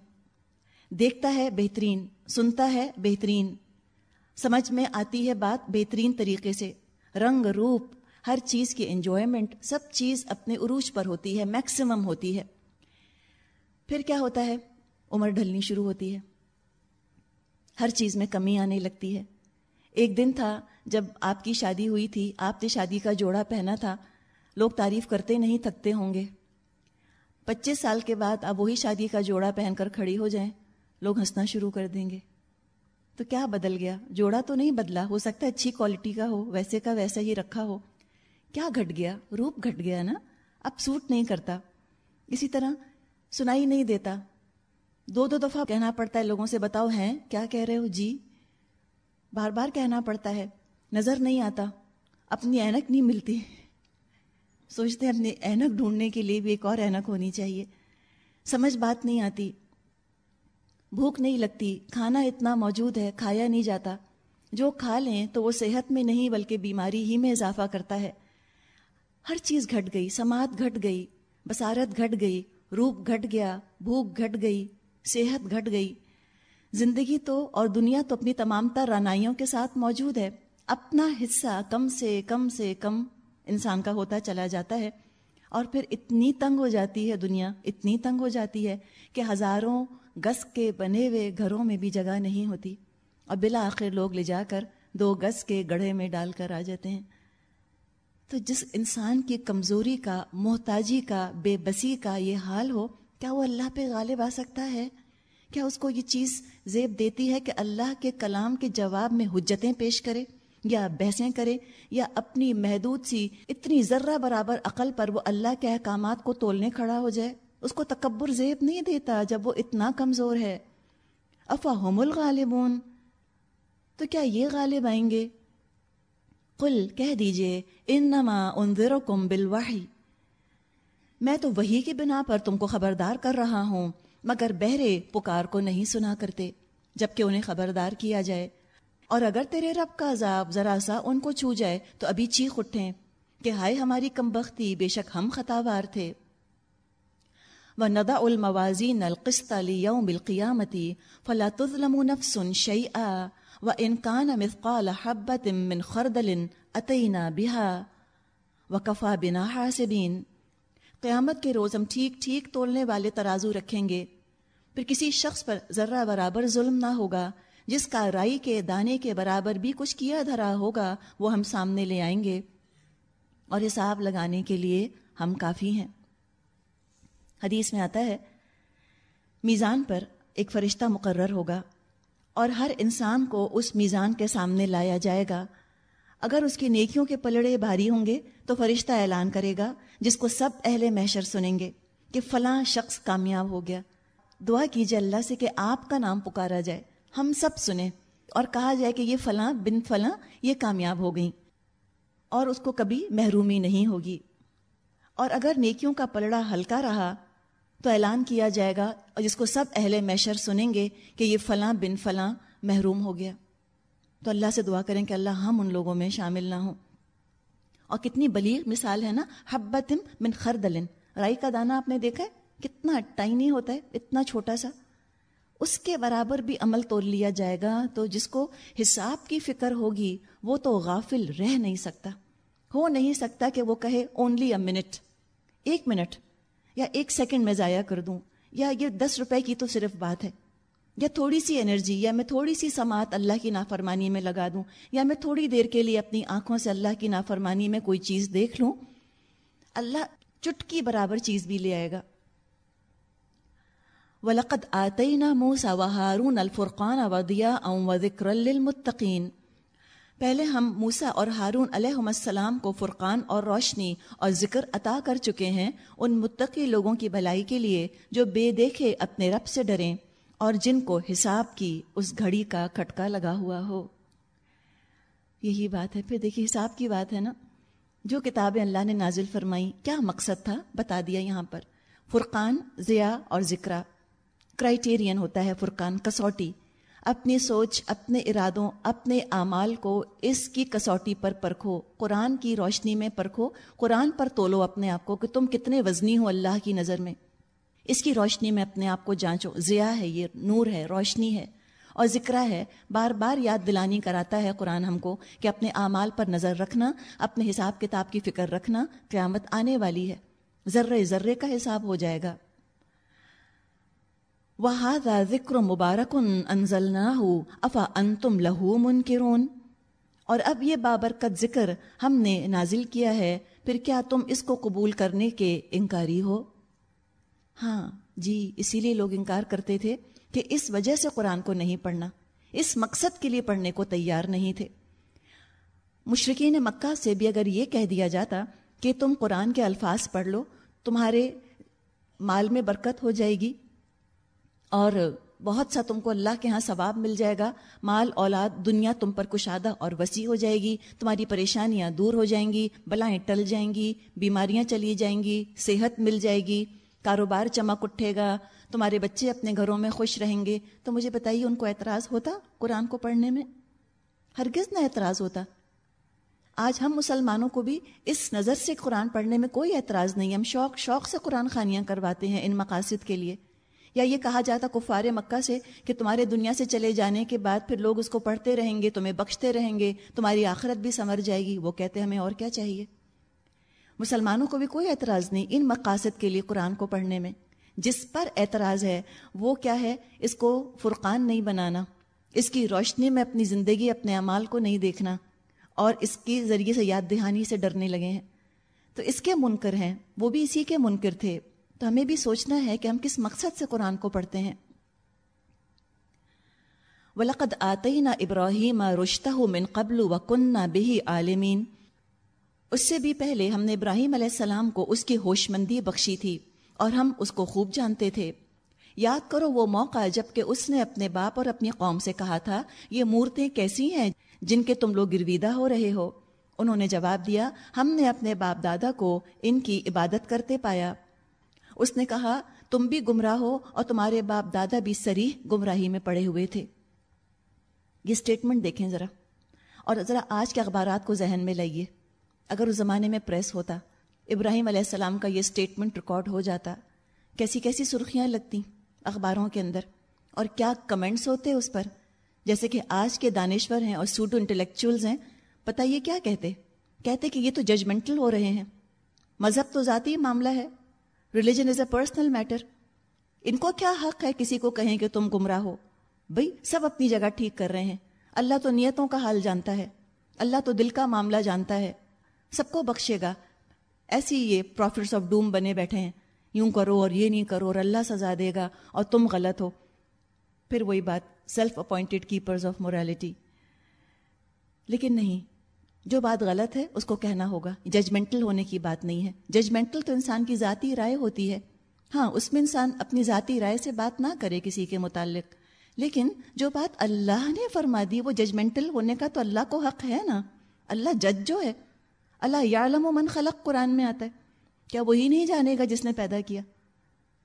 دیکھتا ہے بہترین، سنتا ہے بہترین۔ سمجھ میں آتی ہے بات بہترین طریقے سے۔ رنگ، روپ، ہر چیز کی انجوائمنٹ سب چیز اپنے عروج پر ہوتی ہے میکسیمم ہوتی ہے۔ پھر کیا ہوتا ہے؟ عمر ڈھلنی شروع ہوتی ہے۔ ہر چیز میں کمی آنے لگتی ہے۔ ایک دن تھا جب آپ کی شادی ہوئی تھی۔ آپ نے شادی کا جوڑا پہنا تھا۔ لوگ تعریف کرتے نہیں، تھکتے ہوں گے۔ پچیس سال کے بعد آپ وہی شادی کا جوڑا پہن کر کھڑی ہو جائیں، لوگ ہنسنا شروع کر دیں گے۔ تو کیا بدل گیا؟ جوڑا تو نہیں بدلا، ہو سکتا ہے اچھی کوالٹی کا ہو، ویسے کا ویسا ہی رکھا ہو۔ کیا گھٹ گیا؟ روپ گھٹ گیا نا؟ اب سوٹ نہیں کرتا۔ اسی طرح سنائی نہیں دیتا۔ دو دو دفعہ کہنا پڑتا ہے، لوگوں سے بتاؤ، ہیں؟ کیا کہہ رہے ہو؟ جی۔ بار بار کہنا پڑتا ہے۔ نظر نہیں آتا۔ اپنی اینک نہیں ملتی۔ سوچتے ہیں اپنی اینک ڈھونڈنے کے لیے بھی ایک اور اینک ہونی چاہیے۔ سمجھ بات نہیں آتی۔ بھوک نہیں لگتی۔ کھانا اتنا موجود ہے، کھایا نہیں جاتا۔ جو کھا لیں تو وہ صحت میں نہیں بلکہ بیماری ہی میں اضافہ کرتا ہے۔ ہر چیز گھٹ گئی، سماعت گھٹ گئی، بصارت گھٹ گئی، روپ گھٹ گیا، بھوک گھٹ گئی، صحت گھٹ گئی۔ زندگی تو اور دنیا تو اپنی تمام تر رانائیوں کے ساتھ موجود ہے۔ اپنا حصہ کم سے کم سے کم انسان کا ہوتا چلا جاتا ہے اور پھر اتنی تنگ ہو جاتی ہے دنیا، اتنی تنگ ہو جاتی ہے کہ ہزاروں گس کے بنے ہوئے گھروں میں بھی جگہ نہیں ہوتی۔ اور بلا آخر لوگ لے جا کر دو گز کے گڑھے میں ڈال کر آ جاتے ہیں۔ تو جس انسان کی کمزوری کا، محتاجی کا، بے بسی کا یہ حال ہو، کیا وہ اللہ پہ غالب آ سکتا ہے؟ کیا اس کو یہ چیز زیب دیتی ہے کہ اللہ کے کلام کے جواب میں حجتیں پیش کرے؟ یا بحثیں کرے یا اپنی محدود سی اتنی ذرہ برابر عقل پر وہ اللہ کے احکامات کو تولنے کھڑا ہو جائے، اس کو تکبر زیب نہیں دیتا جب وہ اتنا کمزور ہے۔ افاہم الغالبون؟ تو کیا یہ غالب آئیں گے؟ قل، کہہ دیجیے، انما انذرکم بالوحی۔ میں تو وہی کی بنا پر تم کو خبردار کر رہا ہوں، مگر بہرے پکار کو نہیں سنا کرتے، جبکہ انہیں خبردار کیا جائے۔ اور اگر تیرے رب کا عذاب ذرا سا ان کو چھو جائے، تو ابھی چیخ اٹھیں کہ ہائے ہماری کم بختی، بے شک ہم خطاوار تھے۔ و ندا الموازین القسط لیوم بالقیامتی فلا تظلم نفس شیئا و انکان مثقال حبت من خردل اتینا بها وکفا بنا حاسبین قیامت کے روز ہم ٹھیک ٹھیک تولنے والے ترازو رکھیں گے۔ پھر کسی شخص پر ذرہ برابر ظلم نہ ہوگا۔ جس کا رائی کے دانے کے برابر بھی کچھ کیا دھرا ہوگا، وہ ہم سامنے لے آئیں گے۔ اور حساب لگانے کے لیے ہم کافی ہیں۔ حدیث میں آتا ہے، میزان پر ایک فرشتہ مقرر ہوگا اور ہر انسان کو اس میزان کے سامنے لایا جائے گا۔ اگر اس کی نیکیوں کے پلڑے بھاری ہوں گے تو فرشتہ اعلان کرے گا، جس کو سب اہل محشر سنیں گے کہ فلاں شخص کامیاب ہو گیا۔ دعا کیجیے اللہ سے کہ آپ کا نام پکارا جائے۔ ہم سب سنیں اور کہا جائے کہ یہ فلاں بن فلاں یہ کامیاب ہو گئیں اور اس کو کبھی محرومی نہیں ہوگی۔ اور اگر نیکیوں کا پلڑا ہلکا رہا تو اعلان کیا جائے گا اور جس کو سب اہل میشر سنیں گے کہ یہ فلاں بن فلاں محروم ہو گیا۔ تو اللہ سے دعا کریں کہ اللہ ہم ان لوگوں میں شامل نہ ہوں۔ اور کتنی بلیغ مثال ہے نا حبت من خردلن رائی کا دانہ آپ نے دیکھا ہے؟ کتنا ٹائنی ہوتا ہے، اتنا چھوٹا سا۔ اس کے برابر بھی عمل تول لیا جائے گا، تو جس کو حساب کی فکر ہوگی، وہ تو غافل رہ نہیں سکتا۔ ہو نہیں سکتا کہ وہ کہے اونلی اے منٹ ایک منٹ، یا ایک سیکنڈ میں ضائع کر دوں، یا یہ دس روپے کی تو صرف بات ہے۔ یا تھوڑی سی انرجی، یا میں تھوڑی سی سماعت اللہ کی نافرمانی میں لگا دوں، یا میں تھوڑی دیر کے لیے اپنی آنکھوں سے اللہ کی نافرمانی میں کوئی چیز دیکھ لوں۔ اللہ چٹکی برابر چیز بھی لے آئے گا۔ ولقد آتینا موسا و ہارون الفرقان ودیا ام و ذکر المطقین پہلے ہم موسا اور ہارون علیہ السلام کو فرقان اور روشنی اور ذکر عطا کر چکے ہیں ان متقی لوگوں کی بھلائی کے لیے جو بے دیکھے اپنے رب سے ڈریں اور جن کو حساب کی اس گھڑی کا کھٹکا لگا ہوا ہو۔ یہی بات ہے۔ پھر دیکھیے، حساب کی بات ہے نا۔ جو کتابیں اللہ نے نازل فرمائی کیا مقصد تھا؟ بتا دیا یہاں پر۔ فرقان، ضیاء اور ذکرہ۔ کرائٹیرین ہوتا ہے فرقان، کسوٹی۔ اپنی سوچ، اپنے ارادوں، اپنے اعمال کو اس کی کسوٹی پر پرکھو، قرآن کی روشنی میں پرکھو۔ قرآن پر تولو اپنے آپ کو کہ تم کتنے وزنی ہو اللہ کی نظر میں۔ اس کی روشنی میں اپنے آپ کو جانچو۔ ضیاء ہے یہ، نور ہے، روشنی ہے۔ اور ذکر ہے، بار بار یاد دلانی کراتا ہے قرآن ہم کو کہ اپنے اعمال پر نظر رکھنا، اپنے حساب کتاب کی فکر رکھنا، قیامت آنے والی ہے۔ ذرے ذرے کا حساب ہو جائے گا۔ وہ ذکر مبارک انزل نہ ہو افا ان تم لہو منکرون اور اب یہ بابرکت ذکر ہم نے نازل کیا ہے، پھر کیا تم اس کو قبول کرنے کے انکاری ہو؟ ہاں جی اسی لیے لوگ انکار کرتے تھے کہ اس وجہ سے قرآن کو نہیں پڑھنا، اس مقصد کے لیے پڑھنے کو تیار نہیں تھے۔ مشرقین مکہ سے بھی اگر یہ کہہ دیا جاتا کہ تم قرآن کے الفاظ پڑھ لو، تمہارے مال میں برکت ہو جائے گی۔ اور بہت سا تم کو اللہ کے ہاں ثواب مل جائے گا۔ مال، اولاد، دنیا تم پر کشادہ اور وسیع ہو جائے گی۔ تمہاری پریشانیاں دور ہو جائیں گی، بلائیں ٹل جائیں گی، بیماریاں چلی جائیں گی، صحت مل جائے گی، کاروبار چمک اٹھے گا۔ تمہارے بچے اپنے گھروں میں خوش رہیں گے۔ تو مجھے بتائیے، ان کو اعتراض ہوتا قرآن کو پڑھنے میں؟ ہرگز نہ اعتراض ہوتا۔ آج ہم مسلمانوں کو بھی اس نظر سے قرآن پڑھنے میں کوئی اعتراض نہیں۔ ہم شوق شوق سے قرآن خانیاں کرواتے ہیں ان مقاصد کے لیے۔ یا یہ کہا جاتا کفار مکہ سے کہ تمہارے دنیا سے چلے جانے کے بعد پھر لوگ اس کو پڑھتے رہیں گے، تمہیں بخشتے رہیں گے، تمہاری آخرت بھی سمر جائے گی۔ وہ کہتے ہمیں اور کیا چاہیے؟ مسلمانوں کو بھی کوئی اعتراض نہیں ان مقاصد کے لیے قرآن کو پڑھنے میں۔ جس پر اعتراض ہے، وہ کیا ہے؟ اس کو فرقان نہیں بنانا۔ اس کی روشنی میں اپنی زندگی، اپنے اعمال کو نہیں دیکھنا۔ اور اس کے ذریعے سے یاد دہانی سے ڈرنے لگے ہیں۔ تو اس کے منکر ہیں۔ وہ بھی اسی کے منکر تھے۔ تو ہمیں بھی سوچنا ہے کہ ہم کس مقصد سے قرآن کو پڑھتے ہیں۔ ولقد آتے نہ ابراہیم رشتہ من قبل و کن نہ بہی عالمین اس سے بھی پہلے ہم نے ابراہیم علیہ السلام کو اس کی ہوش مندی بخشی تھی اور ہم اس کو خوب جانتے تھے۔ یاد کرو وہ موقع جبکہ اس نے اپنے باپ اور اپنی قوم سے کہا تھا، یہ مورتیں کیسی ہیں جن کے تم لوگ گرویدہ ہو رہے ہو؟ انہوں نے جواب دیا، ہم نے اپنے باپ دادا کو ان کی عبادت کرتے پایا۔ اس نے کہا، تم بھی گمراہ ہو اور تمہارے باپ دادا بھی سریح گمراہی میں پڑے ہوئے تھے۔ یہ اسٹیٹمنٹ دیکھیں ذرا اور ذرا آج کے اخبارات کو ذہن میں لائیے۔ اگر اس زمانے میں پریس ہوتا، ابراہیم علیہ السلام کا یہ اسٹیٹمنٹ ریکارڈ ہو جاتا، کیسی کیسی سرخیاں لگتی اخباروں کے اندر اور کیا کمنٹس ہوتے اس پر؟ جیسے کہ آج کے دانشور ہیں اور سوڈو انٹلیکچوئلز ہیں، پتہ یہ کیا کہتے؟ کہتے کہ یہ تو ججمنٹل ہو رہے ہیں۔ مذہب تو ذاتی معاملہ ہے۔ Religion is a personal matter ان کو کیا حق ہے کسی کو کہیں کہ تم گمراہ ہو؟ بھائی سب اپنی جگہ ٹھیک کر رہے ہیں۔ اللہ تو نیتوں کا حال جانتا ہے۔ اللہ تو دل کا معاملہ جانتا ہے۔ سب کو بخشے گا۔ ایسی یہ پروفٹس آف ڈوم بنے بیٹھے ہیں۔ یوں کرو اور یہ نہیں کرو اور اللہ سزا دے گا اور تم غلط ہو۔ پھر وہی بات self appointed keepers of morality لیکن نہیں جو بات غلط ہے، اس کو کہنا ہوگا۔ ججمنٹل ہونے کی بات نہیں ہے۔ ججمنٹل تو انسان کی ذاتی رائے ہوتی ہے۔ ہاں اس میں انسان اپنی ذاتی رائے سے بات نہ کرے کسی کے متعلق۔ لیکن جو بات اللہ نے فرما دی، وہ ججمنٹل ہونے کا تو اللہ کو حق ہے نا۔ اللہ جج جو ہے۔ اللہ یعلم و من خلق قرآن میں آتا ہے۔ کیا وہی نہیں جانے گا جس نے پیدا کیا؟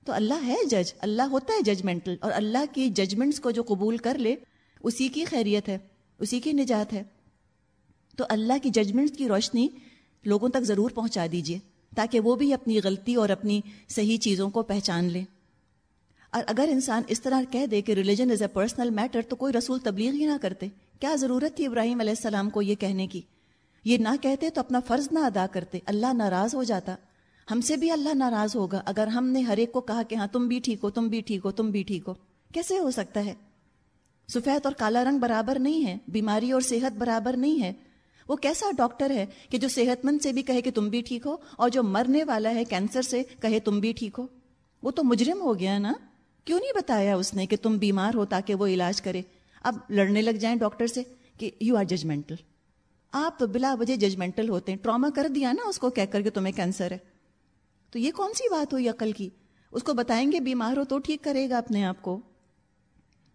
تو اللہ ہے جج۔ اللہ ہوتا ہے ججمنٹل۔ اور اللہ کی ججمنٹس کو جو قبول کر لے، اسی کی خیریت ہے، اسی کی نجات ہے۔ تو اللہ کی ججمنٹس کی روشنی لوگوں تک ضرور پہنچا دیجیے تاکہ وہ بھی اپنی غلطی اور اپنی صحیح چیزوں کو پہچان لیں اور اگر انسان اس طرح کہہ دے کہ religion is a personal matter تو کوئی رسول تبلیغ ہی نہ کرتے۔ کیا ضرورت تھی ابراہیم علیہ السلام کو یہ کہنے کی؟ یہ نہ کہتے تو اپنا فرض نہ ادا کرتے۔ اللہ ناراض ہو جاتا۔ ہم سے بھی اللہ ناراض ہوگا اگر ہم نے ہر ایک کو کہا کہ ہاں تم بھی ٹھیک ہو، تم بھی ٹھیک ہو، تم بھی ٹھیک ہو۔ کیسے ہو سکتا ہے؟ سفید اور کالا رنگ برابر نہیں ہے، بیماری اور صحت برابر نہیں ہے۔ وہ کیسا ڈاکٹر ہے کہ جو صحت مند سے بھی کہے کہ تم بھی ٹھیک ہو اور جو مرنے والا ہے کینسر سے کہے تم بھی ٹھیک ہو؟ وہ تو مجرم ہو گیا نا۔ کیوں نہیں بتایا اس نے کہ تم بیمار ہو تاکہ وہ علاج کرے؟ اب لڑنے لگ جائیں ڈاکٹر سے کہ یو آر ججمنٹل آپ تو بلا وجہ ججمنٹل ہوتے ہیں۔ ٹراما کر دیا نا اس کو، کہہ کر کے تمہیں کینسر ہے۔ تو یہ کون سی بات ہوئی عقل کی؟ اس کو بتائیں گے بیمار ہو تو ٹھیک کرے گا اپنے آپ کو۔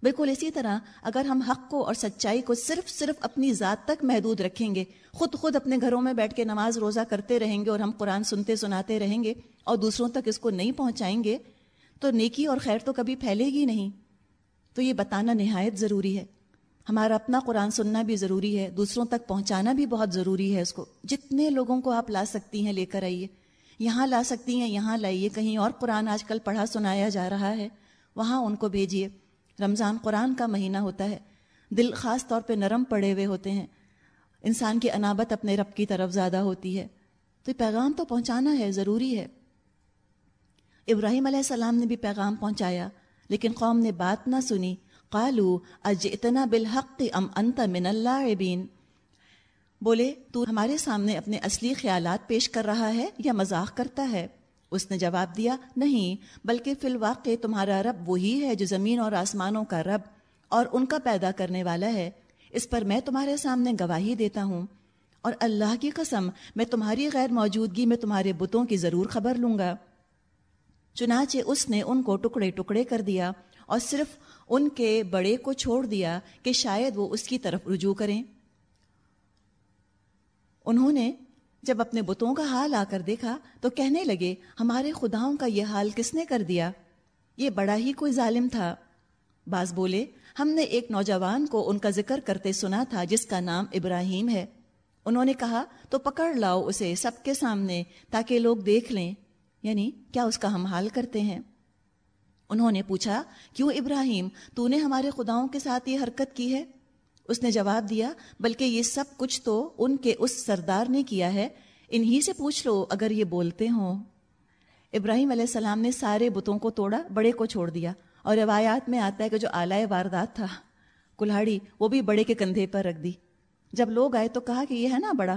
بالکل اسی طرح اگر ہم حق کو اور سچائی کو صرف صرف اپنی ذات تک محدود رکھیں گے، خود خود اپنے گھروں میں بیٹھ کے نماز روزہ کرتے رہیں گے اور ہم قرآن سنتے سناتے رہیں گے اور دوسروں تک اس کو نہیں پہنچائیں گے، تو نیکی اور خیر تو کبھی پھیلے گی نہیں۔ تو یہ بتانا نہایت ضروری ہے۔ ہمارا اپنا قرآن سننا بھی ضروری ہے، دوسروں تک پہنچانا بھی بہت ضروری ہے اس کو۔ جتنے لوگوں کو آپ لا سکتی ہیں لے کر آئیے۔ یہاں لا سکتی ہیں، یہاں لائیے، کہیں اور قرآن آج کل پڑھا سنایا جا رہا ہے، وہاں ان کو بھیجیے۔ رمضان قرآن کا مہینہ ہوتا ہے، دل خاص طور پہ نرم پڑے ہوئے ہوتے ہیں۔ انسان کی انابت اپنے رب کی طرف زیادہ ہوتی ہے۔ تو پیغام تو پہنچانا ہے، ضروری ہے۔ ابراہیم علیہ السلام نے بھی پیغام پہنچایا، لیکن قوم نے بات نہ سنی۔ قالو اج اتنا بالحق ام انت من اللہ بولے، تو ہمارے سامنے اپنے اصلی خیالات پیش کر رہا ہے یا مذاق کرتا ہے؟ اس نے جواب دیا، نہیں، بلکہ فی الواقع تمہارا رب وہی ہے جو زمین اور آسمانوں کا رب اور ان کا پیدا کرنے والا ہے۔ اس پر میں تمہارے سامنے گواہی دیتا ہوں۔ اور اللہ کی قسم، میں تمہاری غیر موجودگی میں تمہارے بتوں کی ضرور خبر لوں گا۔ چنانچہ اس نے ان کو ٹکڑے ٹکڑے کر دیا اور صرف ان کے بڑے کو چھوڑ دیا کہ شاید وہ اس کی طرف رجوع کریں۔ انہوں نے جب اپنے بتوں کا حال آ کر دیکھا تو کہنے لگے، ہمارے خداؤں کا یہ حال کس نے کر دیا؟ یہ بڑا ہی کوئی ظالم تھا۔ باز بولے، ہم نے ایک نوجوان کو ان کا ذکر کرتے سنا تھا جس کا نام ابراہیم ہے۔ انہوں نے کہا، تو پکڑ لاؤ اسے سب کے سامنے تاکہ لوگ دیکھ لیں۔ یعنی کیا اس کا ہم حال کرتے ہیں؟ انہوں نے پوچھا، کیوں ابراہیم، تو نے ہمارے خداؤں کے ساتھ یہ حرکت کی ہے؟ اس نے جواب دیا، بلکہ یہ سب کچھ تو ان کے اس سردار نے کیا ہے۔ انہی سے پوچھ لو اگر یہ بولتے ہوں۔ ابراہیم علیہ السلام نے سارے بتوں کو توڑا، بڑے کو چھوڑ دیا۔ اور روایات میں آتا ہے کہ جو آلائے واردات تھا کلاڑی وہ بھی بڑے کے کندھے پر رکھ دی۔ جب لوگ آئے تو کہا کہ یہ ہے نا بڑا۔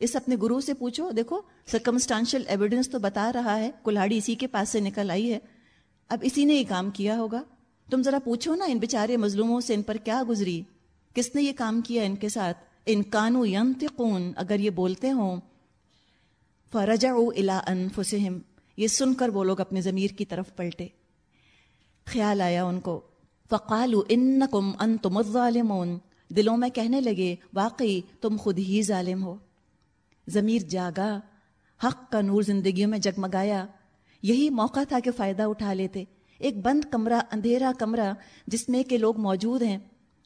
اس اپنے گرو سے پوچھو، دیکھو سرکمسٹانشل ایویڈنس تو بتا رہا ہے کلاڑی اسی کے پاس سے نکل آئی ہے۔ اب اسی نے یہ کام کیا ہوگا۔ تم ذرا پوچھو نا ان بیچارے مظلوموں سے ان پر کیا گزری۔ کس نے یہ کام کیا ان کے ساتھ؟ ان کانو ینتقون اگر یہ بولتے ہوں فرجا الا انفسہم، یہ سن کر وہ لوگ اپنے ضمیر کی طرف پلٹے۔ خیال آیا ان کو۔ فقالو انکم انتم الظالمون۔ دلوں میں کہنے لگے، واقعی تم خود ہی ظالم ہو۔ ضمیر جاگا، حق کا نور زندگیوں میں جگمگایا۔ یہی موقع تھا کہ فائدہ اٹھا لیتے۔ ایک بند کمرہ، اندھیرا کمرہ، جس میں کہ لوگ موجود ہیں۔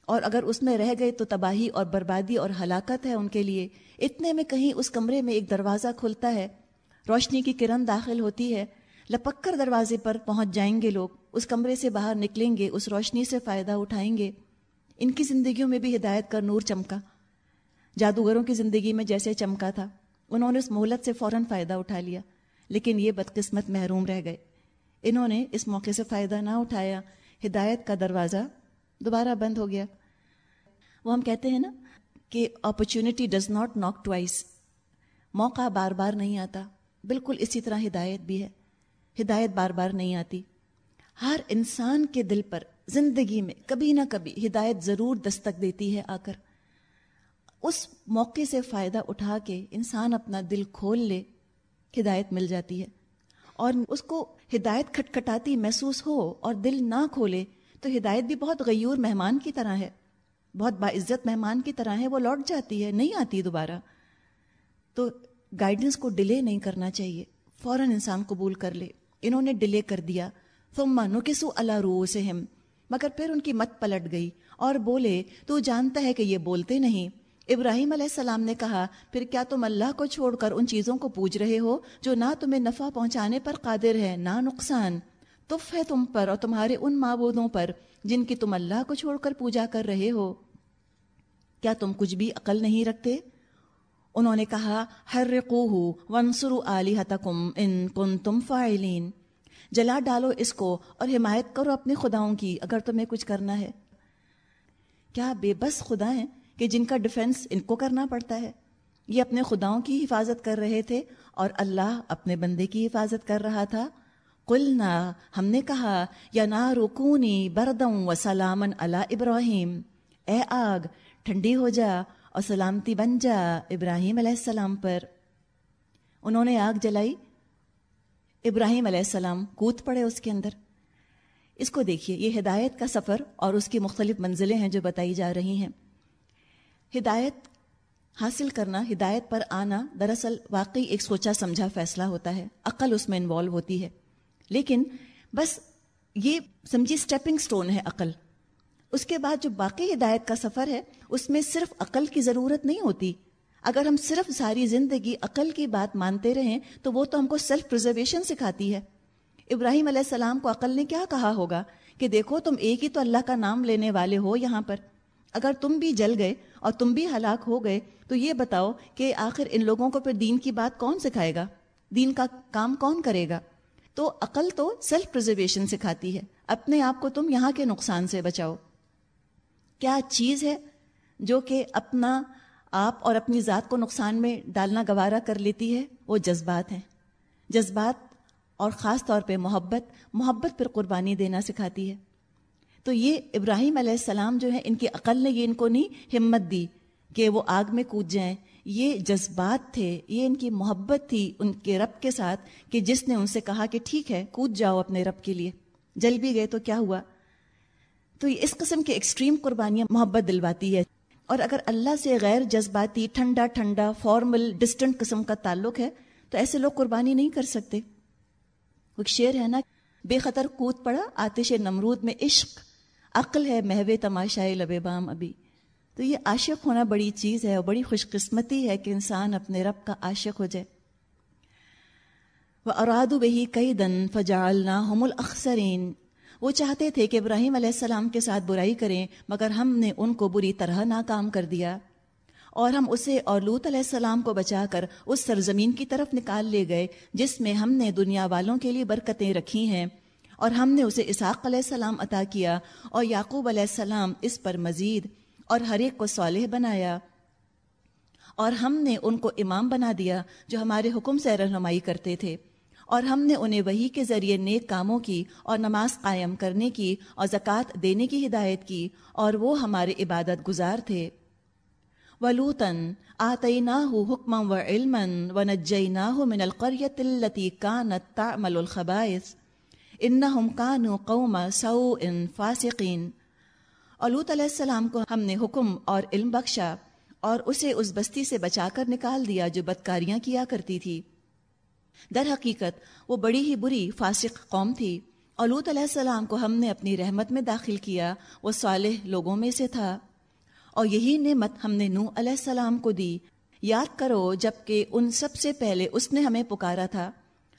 اور اگر اس میں رہ گئے تو تباہی اور بربادی اور ہلاکت ہے ان کے لیے۔ اتنے میں کہیں اس کمرے میں ایک دروازہ کھلتا ہے۔ روشنی کی کرن داخل ہوتی ہے۔ لپک کر دروازے پر پہنچ جائیں گے لوگ۔ اس کمرے سے باہر نکلیں گے، اس روشنی سے فائدہ اٹھائیں گے۔ ان کی زندگیوں میں بھی ہدایت کا نور چمکا۔ جادوگروں کی زندگی میں جیسے چمکا تھا۔ انہوں نے اس مہلت سے فوراً فائدہ اٹھا لیا۔ لیکن یہ بدقسمت محروم رہ گئے۔ انہوں نے اس موقع سے فائدہ نہ اٹھایا۔ ہدایت کا دروازہ دوبارہ بند ہو گیا۔ وہ ہم کہتے ہیں نا کہ opportunity does not knock twice موقع بار بار نہیں آتا۔ بالکل اسی طرح ہدایت بھی ہے۔ ہدایت بار بار نہیں آتی۔ ہر انسان کے دل پر، زندگی میں کبھی نہ کبھی ہدایت ضرور دستک دیتی ہے آ کر۔ اس موقع سے فائدہ اٹھا کے انسان اپنا دل کھول لے، ہدایت مل جاتی ہے۔ اور اس کو ہدایت کھٹکھٹاتی محسوس ہو اور دل نہ کھولے، تو ہدایت بھی بہت غیور مہمان کی طرح ہے۔ بہت باعزت مہمان کی طرح ہے، وہ لوٹ جاتی ہے، نہیں آتی دوبارہ۔ تو گائیڈنس کو ڈیلے نہیں کرنا چاہیے، فوراً انسان قبول کر لے۔ انہوں نے ڈیلے کر دیا۔ ثم نکسو اللہ رو سے مگر پھر ان کی مت پلٹ گئی۔ اور بولے، تو جانتا ہے کہ یہ بولتے نہیں۔ ابراہیم علیہ السلام نے کہا، پھر کیا تم اللہ کو چھوڑ کر ان چیزوں کو پوچھ رہے ہو جو نہ تمہیں نفع پہنچانے پر قادر ہے، نہ نقصان؟ تف ہے تم پر اور تمہارے ان معبودوں پر جن کی تم اللہ کو چھوڑ کر پوجا کر رہے ہو۔ کیا تم کچھ بھی عقل نہیں رکھتے؟ انہوں نے کہا ہر رقو ونسر علی حتکم ان کن تم فائلین جلا ڈالو اس کو اور حمایت کرو اپنے خداؤں کی اگر تمہیں کچھ کرنا ہے۔ کیا بے بس خدا ہیں کہ جن کا ڈیفنس ان کو کرنا پڑتا ہے؟ یہ اپنے خداؤں کی حفاظت کر رہے تھے اور اللہ اپنے بندے کی حفاظت کر رہا تھا۔ قلنا، ہم نے کہا، یا نا رکونی بردم و سلامن اللہ ابراہیم۔ اے آگ ٹھنڈی ہو جا اور سلامتی بن جا ابراہیم علیہ السلام پر۔ انہوں نے آگ جلائی۔ ابراہیم علیہ السلام کود پڑے اس کے اندر۔ اس کو دیکھیے، یہ ہدایت کا سفر اور اس کی مختلف منزلیں ہیں جو بتائی جا رہی ہیں۔ ہدایت حاصل کرنا، ہدایت پر آنا دراصل واقعی ایک سوچا سمجھا فیصلہ ہوتا ہے۔ عقل اس میں انوالو ہوتی ہے۔ لیکن بس یہ سمجھی اسٹیپنگ سٹون ہے عقل۔ اس کے بعد جو باقی ہدایت کا سفر ہے، اس میں صرف عقل کی ضرورت نہیں ہوتی۔ اگر ہم صرف ساری زندگی عقل کی بات مانتے رہیں، تو وہ تو ہم کو سیلف پرزرویشن سکھاتی ہے۔ ابراہیم علیہ السلام کو عقل نے کیا کہا ہوگا؟ کہ دیکھو، تم ایک ہی تو اللہ کا نام لینے والے ہو یہاں پر۔ اگر تم بھی جل گئے اور تم بھی ہلاک ہو گئے، تو یہ بتاؤ کہ آخر ان لوگوں کو پھر دین کی بات کون سکھائے گا؟ دین کا کام کون کرے گا؟ تو عقل تو سیلف پرزرویشن سکھاتی ہے۔ اپنے آپ کو تم یہاں کے نقصان سے بچاؤ۔ کیا چیز ہے جو کہ اپنا آپ اور اپنی ذات کو نقصان میں ڈالنا گوارا کر لیتی ہے؟ وہ جذبات ہیں۔ جذبات اور خاص طور پہ محبت محبت پر قربانی دینا سکھاتی ہے۔ تو یہ ابراہیم علیہ السلام جو ہے ان کی عقل نے یہ ان کو نہیں ہمت دی کہ وہ آگ میں کود جائیں۔ یہ جذبات تھے، یہ ان کی محبت تھی ان کے رب کے ساتھ کہ جس نے ان سے کہا کہ ٹھیک ہے، کود جاؤ اپنے رب کے لیے۔ جل بھی گئے تو کیا ہوا؟ تو یہ اس قسم کی ایکسٹریم قربانیاں محبت دلواتی ہے۔ اور اگر اللہ سے غیر جذباتی، ٹھنڈا ٹھنڈا فارمل ڈسٹنٹ قسم کا تعلق ہے، تو ایسے لوگ قربانی نہیں کر سکتے۔ ایک شعر ہے نا، بے خطر کود پڑا آتش نمرود میں عشق، عقل ہے محو تماشائے لب بام ابھی۔ تو یہ عاشق ہونا بڑی چیز ہے اور بڑی خوش قسمتی ہے کہ انسان اپنے رب کا عاشق ہو جائے۔ وہ اراد بہی کئی دن فجالنا ہم الاخسرین وہ چاہتے تھے کہ ابراہیم علیہ السلام کے ساتھ برائی کریں، مگر ہم نے ان کو بری طرح ناکام کر دیا۔ اور ہم اسے اور لوت علیہ السلام کو بچا کر اس سرزمین کی طرف نکال لے گئے، جس میں ہم نے دنیا والوں کے لیے برکتیں رکھی ہیں۔ اور ہم نے اسے اسحاق علیہ السلام عطا کیا اور یعقوب علیہ السلام اس پر مزید اور ہر ایک کو صالح بنایا۔ اور ہم نے ان کو امام بنا دیا جو ہمارے حکم سے رہنمائی کرتے تھے۔ اور ہم نے انہیں وہی کے ذریعے نیک کاموں کی اور نماز قائم کرنے کی اور زکوٰۃ دینے کی ہدایت کی اور وہ ہمارے عبادت گزار تھے۔ ولوطن آتیناہ حکما و علما ونجیناہ من القریت اللتی کانت تعمل الخبائث۔ انہم کانوا قوم سوء فاسقین اور لوت علیہ السلام کو ہم نے حکم اور علم بخشا اور اسے اس بستی سے بچا کر نکال دیا جو بدکاریاں کیا کرتی تھی۔ در حقیقت وہ بڑی ہی بری فاسق قوم تھی اور لوت علیہ السلام کو ہم نے اپنی رحمت میں داخل کیا، وہ صالح لوگوں میں سے تھا۔ اور یہی نعمت ہم نے نو علیہ السلام کو دی۔ یاد کرو جبکہ ان سب سے پہلے اس نے ہمیں پکارا تھا۔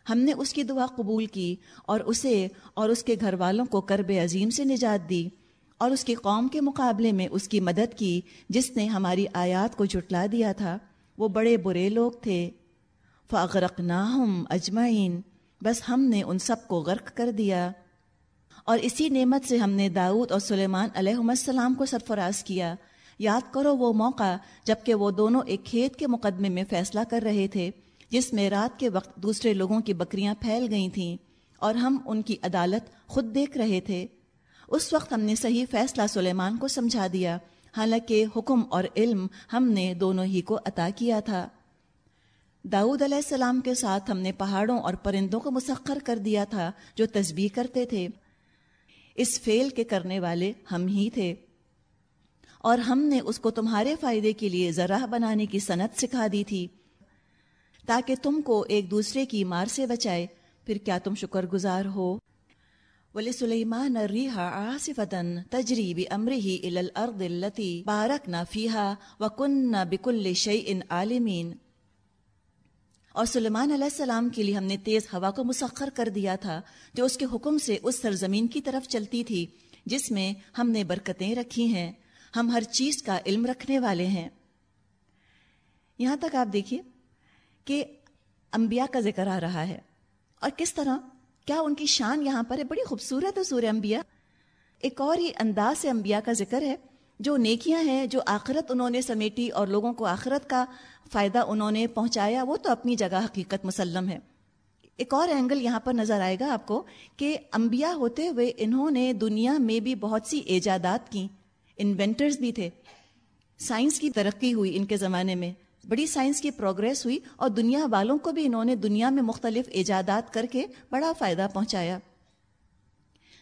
ہم نے اس کی دعا قبول کی اور اسے اور اس کے گھر والوں کو کرب عظیم سے نجات دی اور اس کی قوم کے مقابلے میں اس کی مدد کی، جس نے ہماری آیات کو جٹلا دیا تھا۔ وہ بڑے برے لوگ تھے۔ فاغرق ناہم اجمعین بس ہم نے ان سب کو غرق کر دیا۔ اور اسی نعمت سے ہم نے داؤد اور سلیمان علیہ السلام کو سرفراز کیا۔ یاد کرو وہ موقع جبکہ وہ دونوں ایک کھیت کے مقدمے میں فیصلہ کر رہے تھے، جس میں رات کے وقت دوسرے لوگوں کی بکریاں پھیل گئی تھیں اور ہم ان کی عدالت خود دیکھ رہے تھے۔ اس وقت ہم نے صحیح فیصلہ سلیمان کو سمجھا دیا۔ حالانکہ حکم اور علم ہم نے دونوں ہی کو عطا کیا تھا۔ داؤد علیہ السلام کے ساتھ ہم نے پہاڑوں اور پرندوں کو مسخر کر دیا تھا جو تسبیح کرتے تھے۔ اس فیل کے کرنے والے ہم ہی تھے۔ اور ہم نے اس کو تمہارے فائدے کے لیے ذرا بنانے کی صنعت سکھا دی تھی۔ تاکہ تم کو ایک دوسرے کی مار سے بچائے، پھر کیا تم شکر گزار ہو؟ ولی سلیمان ریحا آصفتن تجریب امرحی الارض التي بارکنا فیہا وکننا بکل شیء عالمین اور سلیمان علیہ السلام کے لیے ہم نے تیز ہوا کو مسخر کر دیا تھا جو اس کے حکم سے اس سرزمین کی طرف چلتی تھی، جس میں ہم نے برکتیں رکھی ہیں۔ ہم ہر چیز کا علم رکھنے والے ہیں۔ یہاں تک آپ دیکھیے کہ انبیاء کا ذکر آ رہا ہے۔ اور کس طرح؟ کیا ان کی شان یہاں پر ہے؟ بڑی خوبصورت ہے سورہ انبیاء۔ ایک اور ہی انداز سے انبیاء کا ذکر ہے۔ جو نیکیاں ہیں، جو آخرت انہوں نے سمیٹی اور لوگوں کو آخرت کا فائدہ انہوں نے پہنچایا، وہ تو اپنی جگہ حقیقت مسلم ہے۔ ایک اور اینگل یہاں پر نظر آئے گا آپ کو کہ انبیاء ہوتے ہوئے انہوں نے دنیا میں بھی بہت سی ایجادات کی۔ انوینٹرز بھی تھے۔ سائنس کی ترقی ہوئی ان کے زمانے میں۔ بڑی سائنس کی پروگرس ہوئی اور دنیا والوں کو بھی انہوں نے دنیا میں مختلف ایجادات کر کے بڑا فائدہ پہنچایا۔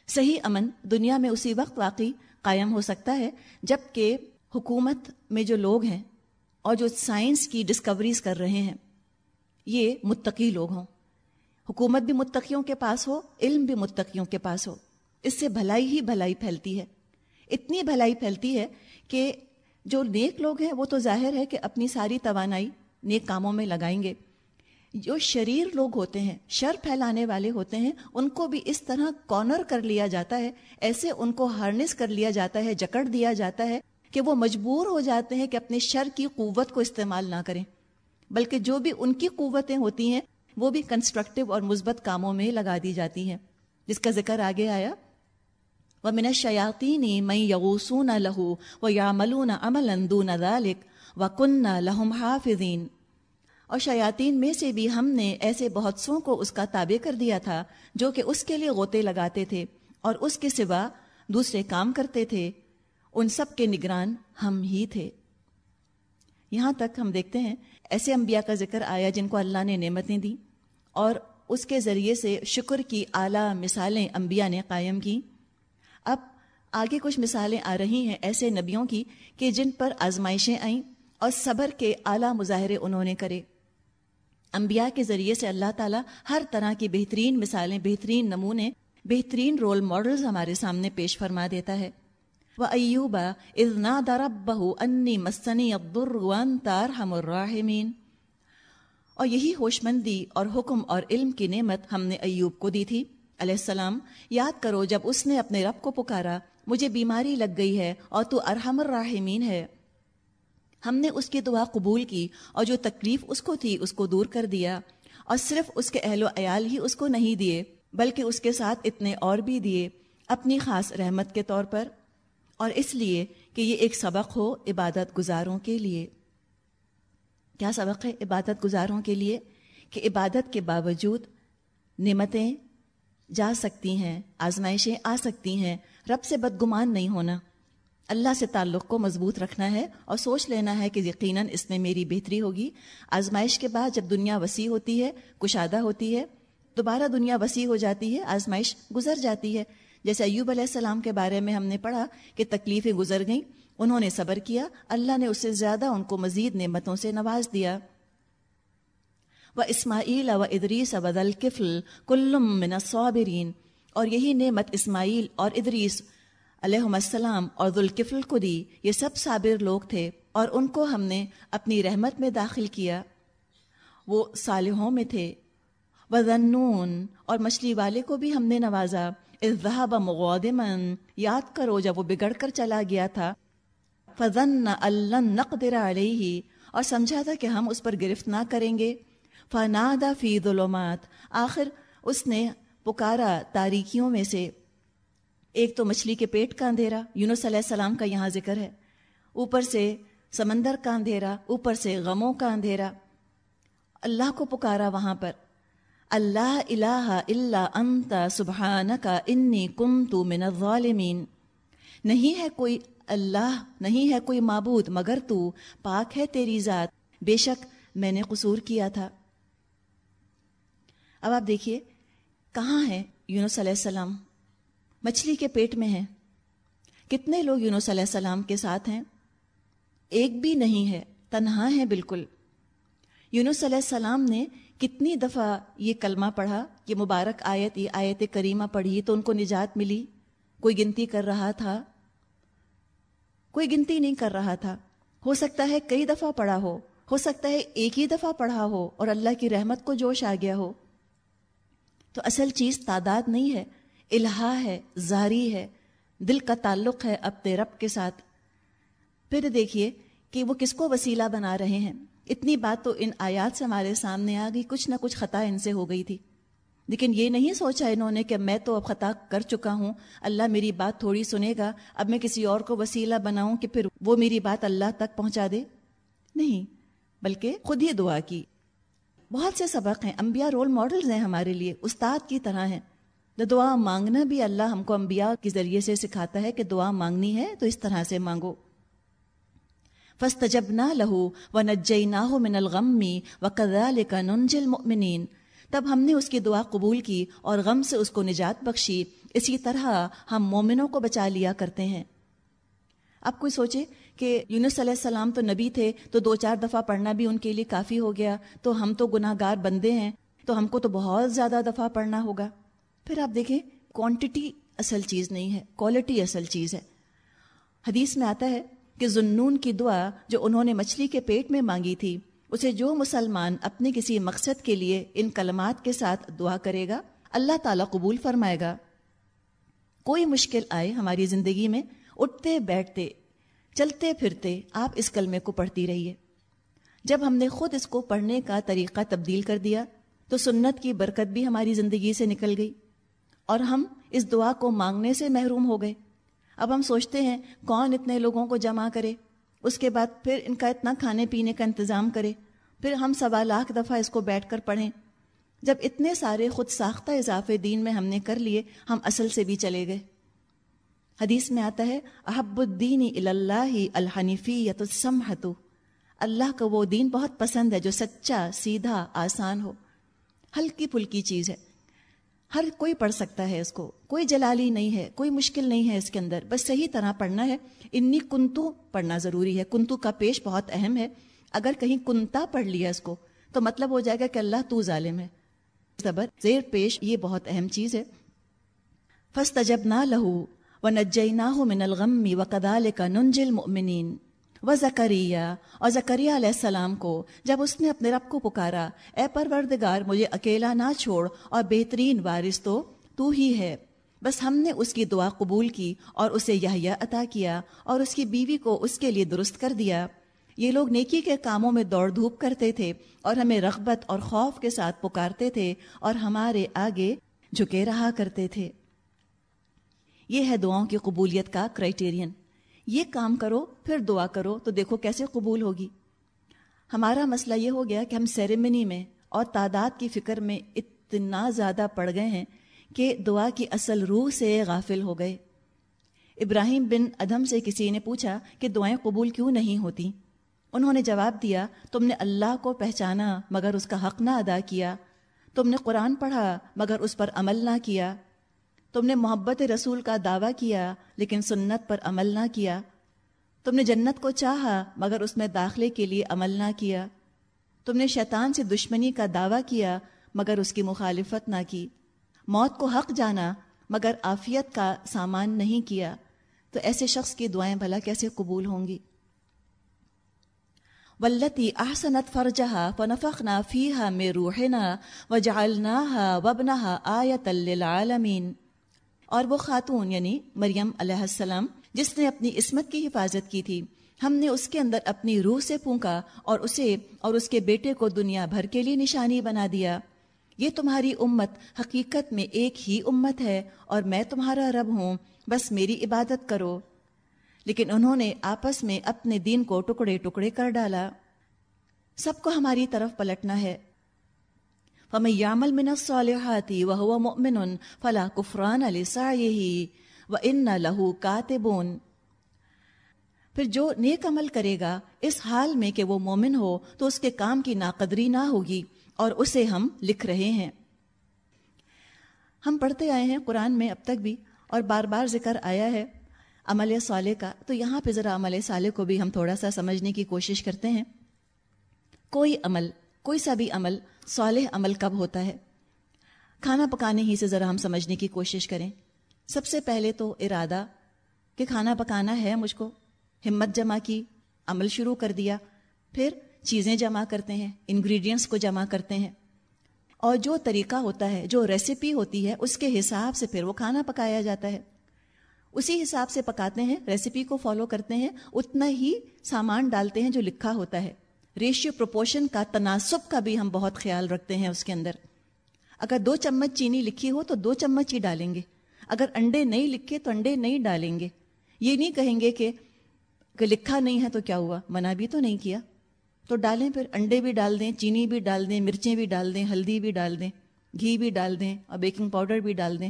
صحیح امن دنیا میں اسی وقت واقعی قائم ہو سکتا ہے جبکہ حکومت میں جو لوگ ہیں اور جو سائنس کی ڈسکوریز کر رہے ہیں، یہ متقی لوگ ہوں۔ حکومت بھی متقیوں کے پاس ہو، علم بھی متقیوں کے پاس ہو۔ اس سے بھلائی ہی بھلائی پھیلتی ہے۔ اتنی بھلائی پھیلتی ہے کہ جو نیک لوگ ہیں، وہ تو ظاہر ہے کہ اپنی ساری توانائی نیک کاموں میں لگائیں گے۔ جو شریر لوگ ہوتے ہیں، شر پھیلانے والے ہوتے ہیں، ان کو بھی اس طرح کارنر کر لیا جاتا ہے، ایسے ان کو ہارنس کر لیا جاتا ہے، جکڑ دیا جاتا ہے کہ وہ مجبور ہو جاتے ہیں کہ اپنے شر کی قوت کو استعمال نہ کریں۔ بلکہ جو بھی ان کی قوتیں ہوتی ہیں، وہ بھی کنسٹرکٹیو اور مثبت کاموں میں لگا دی جاتی ہیں۔ جس کا ذکر آگے آیا وہ من شیاتی میں یغوسون لہو و یا ملون امل اندون ذالک و کن لہم حافظین اور شیاطین میں سے بھی ہم نے ایسے بہت سو کو اس کا تابع کر دیا تھا جو کہ اس کے لیے غوطے لگاتے تھے اور اس کے سوا دوسرے کام کرتے تھے۔ ان سب کے نگران ہم ہی تھے۔ یہاں تک ہم دیکھتے ہیں، ایسے انبیاء کا ذکر آیا جن کو اللہ نے نعمتیں دیں اور اس کے ذریعے سے شکر کی اعلیٰ مثالیں انبیاء نے قائم کی اب آگے کچھ مثالیں آ رہی ہیں ایسے نبیوں کی کہ جن پر آزمائشیں آئیں اور صبر کے اعلیٰ مظاہرے انہوں نے کرے۔ انبیاء کے ذریعے سے اللہ تعالیٰ ہر طرح کی بہترین مثالیں، بہترین نمونے، بہترین رول ماڈلز ہمارے سامنے پیش فرما دیتا ہے۔ وہ ایوبا ازنا درب بہو انی مسنی عبدالروان تار ہم الراحمین اور یہی ہوش مندی اور حکم اور علم کی نعمت ہم نے ایوب کو دی تھی۔ علیہ السلام، یاد کرو جب اس نے اپنے رب کو پکارا، مجھے بیماری لگ گئی ہے اور تو ارحم الراحمین ہے۔ ہم نے اس کی دعا قبول کی اور جو تکلیف اس کو تھی اس کو دور کر دیا اور صرف اس کے اہل و عیال ہی اس کو نہیں دیے بلکہ اس کے ساتھ اتنے اور بھی دیے اپنی خاص رحمت کے طور پر اور اس لیے کہ یہ ایک سبق ہو عبادت گزاروں کے لیے۔ کیا سبق ہے عبادت گزاروں کے لیے؟ کہ عبادت کے باوجود نعمتیں جا سکتی ہیں، آزمائشیں آ سکتی ہیں، رب سے بدگمان نہیں ہونا۔ اللہ سے تعلق کو مضبوط رکھنا ہے اور سوچ لینا ہے کہ یقیناً اس میں میری بہتری ہوگی۔ آزمائش کے بعد جب دنیا وسیع ہوتی ہے، کشادہ ہوتی ہے، دوبارہ دنیا وسیع ہو جاتی ہے، آزمائش گزر جاتی ہے۔ جیسے ایوب علیہ السلام کے بارے میں ہم نے پڑھا کہ تکلیفیں گزر گئیں، انہوں نے صبر کیا، اللہ نے اس سے زیادہ ان کو مزید نعمتوں سے نواز دیا۔ و اسماعیل و ادریس ود الکفل کلم من صابرین اور یہی نعمت اسماعیل اور ادریس علیہ السلام اور ذوالکفل کو دی، یہ سب صابر لوگ تھے اور ان کو ہم نے اپنی رحمت میں داخل کیا۔ وہ صالحوں میں تھے۔ وزنون اور مچھلی والے کو بھی ہم نے نوازا۔ اظہاب مغودمن یاد کرو جب وہ بگڑ کر چلا گیا تھا۔ فضن اللہ نقدر علیہ اور سمجھا تھا کہ ہم اس پر گرفت نہ کریں گے۔ فنادا فی ظلمات، آخر اس نے پکارا تاریکیوں میں سے۔ ایک تو مچھلی کے پیٹ کا اندھیرا، یونس علیہ السلام کا یہاں ذکر ہے۔ اوپر سے سمندر کا اندھیرا، اوپر سے غموں کا اندھیرا۔ اللہ کو پکارا وہاں پر۔ اللہ الہ الا انت، سبحانک، انی کنت من الظالمین۔ نہیں ہے کوئی اللہ، نہیں ہے کوئی معبود، مگر تو پاک ہے تیری ذات۔ بے شک میں نے قصور کیا تھا۔ اب آپ دیکھیے، کہاں ہے یونس علیہ السلام؟ مچھلی کے پیٹ میں ہے۔ کتنے لوگ یونس علیہ السلام کے ساتھ ہیں؟ ایک بھی نہیں ہے، تنہا ہے بالکل۔ یونس علیہ السلام نے کتنی دفعہ یہ کلمہ پڑھا یہ مبارک آیت، یہ آیت کریمہ پڑھی تو ان کو نجات ملی۔ کوئی گنتی کر رہا تھا؟ کوئی گنتی نہیں کر رہا تھا۔ ہو سکتا ہے کئی دفعہ پڑھا ہو ہو سکتا ہے ایک ہی دفعہ پڑھا ہو اور اللہ کی رحمت کو جوش آ گیا ہو۔ تو اصل چیز تعداد نہیں ہے۔ الہا ہے، زاری ہے، دل کا تعلق ہے اپنے رب کے ساتھ۔ پھر دیکھیے کہ وہ کس کو وسیلہ بنا رہے ہیں۔ اتنی بات تو ان آیات سے ہمارے سامنے آ گئی، کچھ نہ کچھ خطا ان سے ہو گئی تھی۔ لیکن یہ نہیں سوچا انہوں نے کہ میں تو اب خطا کر چکا ہوں، اللہ میری بات تھوڑی سنے گا، اب میں کسی اور کو وسیلہ بناؤں کہ پھر وہ میری بات اللہ تک پہنچا دے۔ نہیں، بلکہ خود ہی دعا کی۔ بہت سے سبق ہیں، انبیاء رول ماڈلز ہیں ہمارے لیے، استاد کی طرح ہیں۔ دعا مانگنا بھی اللہ ہم کو انبیاء کے ذریعے سے سکھاتا ہے کہ دعا مانگنی ہے، تو اس طرح سے مانگو۔ فسط جب نہ لہو و نجئی نہ ہو من الغمی و قدال کا تب ہم نے اس کی دعا قبول کی اور غم سے اس کو نجات بخشی۔ اسی طرح ہم مومنوں کو بچا لیا کرتے ہیں۔ اب کوئی سوچے کہ یونس علیہ السلام تو نبی تھے، تو دو چار دفعہ پڑھنا بھی ان کے لیے کافی ہو گیا۔ تو ہم تو گناہ گار بندے ہیں، تو ہم کو تو بہت زیادہ دفعہ پڑھنا ہوگا۔ پھر آپ دیکھیں کوانٹٹی اصل چیز نہیں ہے کوالٹی اصل چیز ہے۔ حدیث میں آتا ہے کہ ضنون کی دعا جو انہوں نے مچھلی کے پیٹ میں مانگی تھی، اسے جو مسلمان اپنے کسی مقصد کے لیے ان کلمات کے ساتھ دعا کرے گا، اللہ تعالیٰ قبول فرمائے گا۔ کوئی مشکل آئے ہماری زندگی میں، اٹھتے، بیٹھتے، چلتے، پھرتے، آپ اس کلمے کو پڑھتی رہیے۔ جب ہم نے خود اس کو پڑھنے کا طریقہ تبدیل کر دیا، تو سنت کی برکت بھی ہماری زندگی سے نکل گئی۔ اور ہم اس دعا کو مانگنے سے محروم ہو گئے۔ اب ہم سوچتے ہیں کون اتنے لوگوں کو جمع کرے۔ اس کے بعد پھر ان کا اتنا کھانے پینے کا انتظام کرے۔ پھر ہم سوا لاکھ دفعہ اس کو بیٹھ کر پڑھیں۔ جب اتنے سارے خود ساختہ اضافے دین میں ہم نے کر لیے، ہم اصل سے بھی چلے گئے۔ حدیث میں آتا ہے، احب الدین اللہ الحنیفی یا تو اللہ کا وہ دین بہت پسند ہے جو سچا، سیدھا، آسان ہو۔ ہلکی پھلکی چیز ہے۔ ہر کوئی پڑھ سکتا ہے اس کو۔ کوئی جلالی نہیں ہے، کوئی مشکل نہیں ہے اس کے اندر۔ بس صحیح طرح پڑھنا ہے۔ انی کنتو پڑھنا ضروری ہے۔ کنتو کا پیش بہت اہم ہے۔ اگر کہیں کنتا پڑھ لیا اس کو، تو مطلب ہو جائے گا کہ اللہ تو ظالم ہے۔ زبر زیر پیش، یہ بہت اہم چیز ہے۔ فس تجب نہ لہو و نجئی نہ ہو من الغمی و کدال کا ننجل مؤمنین و زکریہ اور زکریہ علیہ السلام کو جب اس نے اپنے رب کو پکارا، اے پروردگار، مجھے اکیلا نہ چھوڑ اور بہترین وارث تو تو ہی ہے۔ بس ہم نے اس کی دعا قبول کی اور اسے یہ عطا کیا اور اس کی بیوی کو اس کے لیے درست کر دیا۔ یہ لوگ نیکی کے کاموں میں دوڑ دھوپ کرتے تھے اور ہمیں رغبت اور خوف کے ساتھ پکارتے تھے اور ہمارے آگے جھکے رہا کرتے تھے۔ یہ ہے دعاؤں کی قبولیت کا کرائٹیرین یہ کام کرو، پھر دعا کرو تو دیکھو کیسے قبول ہوگی۔ ہمارا مسئلہ یہ ہو گیا کہ ہم سیریمنی میں اور تعداد کی فکر میں اتنا زیادہ پڑ گئے ہیں کہ دعا کی اصل روح سے غافل ہو گئے۔ ابراہیم بن ادم سے کسی نے پوچھا کہ دعائیں قبول کیوں نہیں ہوتی؟ انہوں نے جواب دیا، تم نے اللہ کو پہچانا مگر اس کا حق نہ ادا کیا۔ تم نے قرآن پڑھا مگر اس پر عمل نہ کیا۔ تم نے محبت رسول کا دعویٰ کیا، لیکن سنت پر عمل نہ کیا۔ تم نے جنت کو چاہا، مگر اس میں داخلے کے لیے عمل نہ کیا۔ تم نے شیطان سے دشمنی کا دعویٰ کیا، مگر اس کی مخالفت نہ کی۔ موت کو حق جانا، مگر عافیت کا سامان نہیں کیا۔ تو ایسے شخص کی دعائیں بھلا کیسے قبول ہوں گی؟ ولتی احسنت فرجہ فنفخنا فیہا میں روحنا وجعلناها وابنها آیت للعالمین۔ اور وہ خاتون یعنی مریم علیہ السلام، جس نے اپنی عصمت کی حفاظت کی تھی۔ ہم نے اس کے اندر اپنی روح سے پونکا اور اسے اور اس کے بیٹے کو دنیا بھر کے لیے نشانی بنا دیا۔ یہ تمہاری امت حقیقت میں ایک ہی امت ہے اور میں تمہارا رب ہوں۔ بس میری عبادت کرو۔ لیکن انہوں نے آپس میں اپنے دین کو ٹکڑے ٹکڑے کر ڈالا۔ سب کو ہماری طرف پلٹنا ہے۔ فمن يعمل من الصالحات وهو مؤمن فلا كفران لسعيه وان له كاتبون. پھر جو نیک عمل کرے گا، اس حال میں کہ وہ مومن ہو، تو اس کے کام کی ناقدری نہ ہوگی اور اسے ہم لکھ رہے ہیں۔ ہم پڑھتے آئے ہیں قرآن میں اب تک بھی اور بار بار ذکر آیا ہے عمل صالح کا۔ تو یہاں پہ ذرا عمل صالح کو بھی ہم تھوڑا سا سمجھنے کی کوشش کرتے ہیں۔ کوئی عمل، کوئی سا بھی عمل صالح عمل کب ہوتا ہے؟ کھانا پکانے ہی سے ذرا ہم سمجھنے کی کوشش کریں۔ سب سے پہلے تو ارادہ کہ کھانا پکانا ہے مجھ کو۔ ہمت جمع کی، عمل شروع کر دیا۔ پھر چیزیں جمع کرتے ہیں انگریڈینٹس کو جمع کرتے ہیں۔ اور جو طریقہ ہوتا ہے، جو ریسیپی ہوتی ہے، اس کے حساب سے پھر وہ کھانا پکایا جاتا ہے۔ اسی حساب سے پکاتے ہیں ریسیپی کو فالو کرتے ہیں۔ اتنا ہی سامان ڈالتے ہیں جو لکھا ہوتا ہے۔ ریشیو پروپورشن کا تناسب کا بھی ہم بہت خیال رکھتے ہیں اس کے اندر۔ اگر دو چمچ چینی لکھی ہو تو دو چمچ ہی ڈالیں گے۔ اگر انڈے نہیں لکھے تو انڈے نہیں ڈالیں گے۔ یہ نہیں کہیں گے کہ کہ لکھا نہیں ہے تو کیا ہوا؟ منع بھی تو نہیں کیا۔ تو ڈالیں پھر۔ انڈے بھی ڈال دیں، چینی بھی ڈال دیں، مرچیں بھی ڈال دیں، ہلدی بھی ڈال دیں، گھی بھی ڈال دیں اور بیکنگ پاؤڈر بھی ڈال دیں۔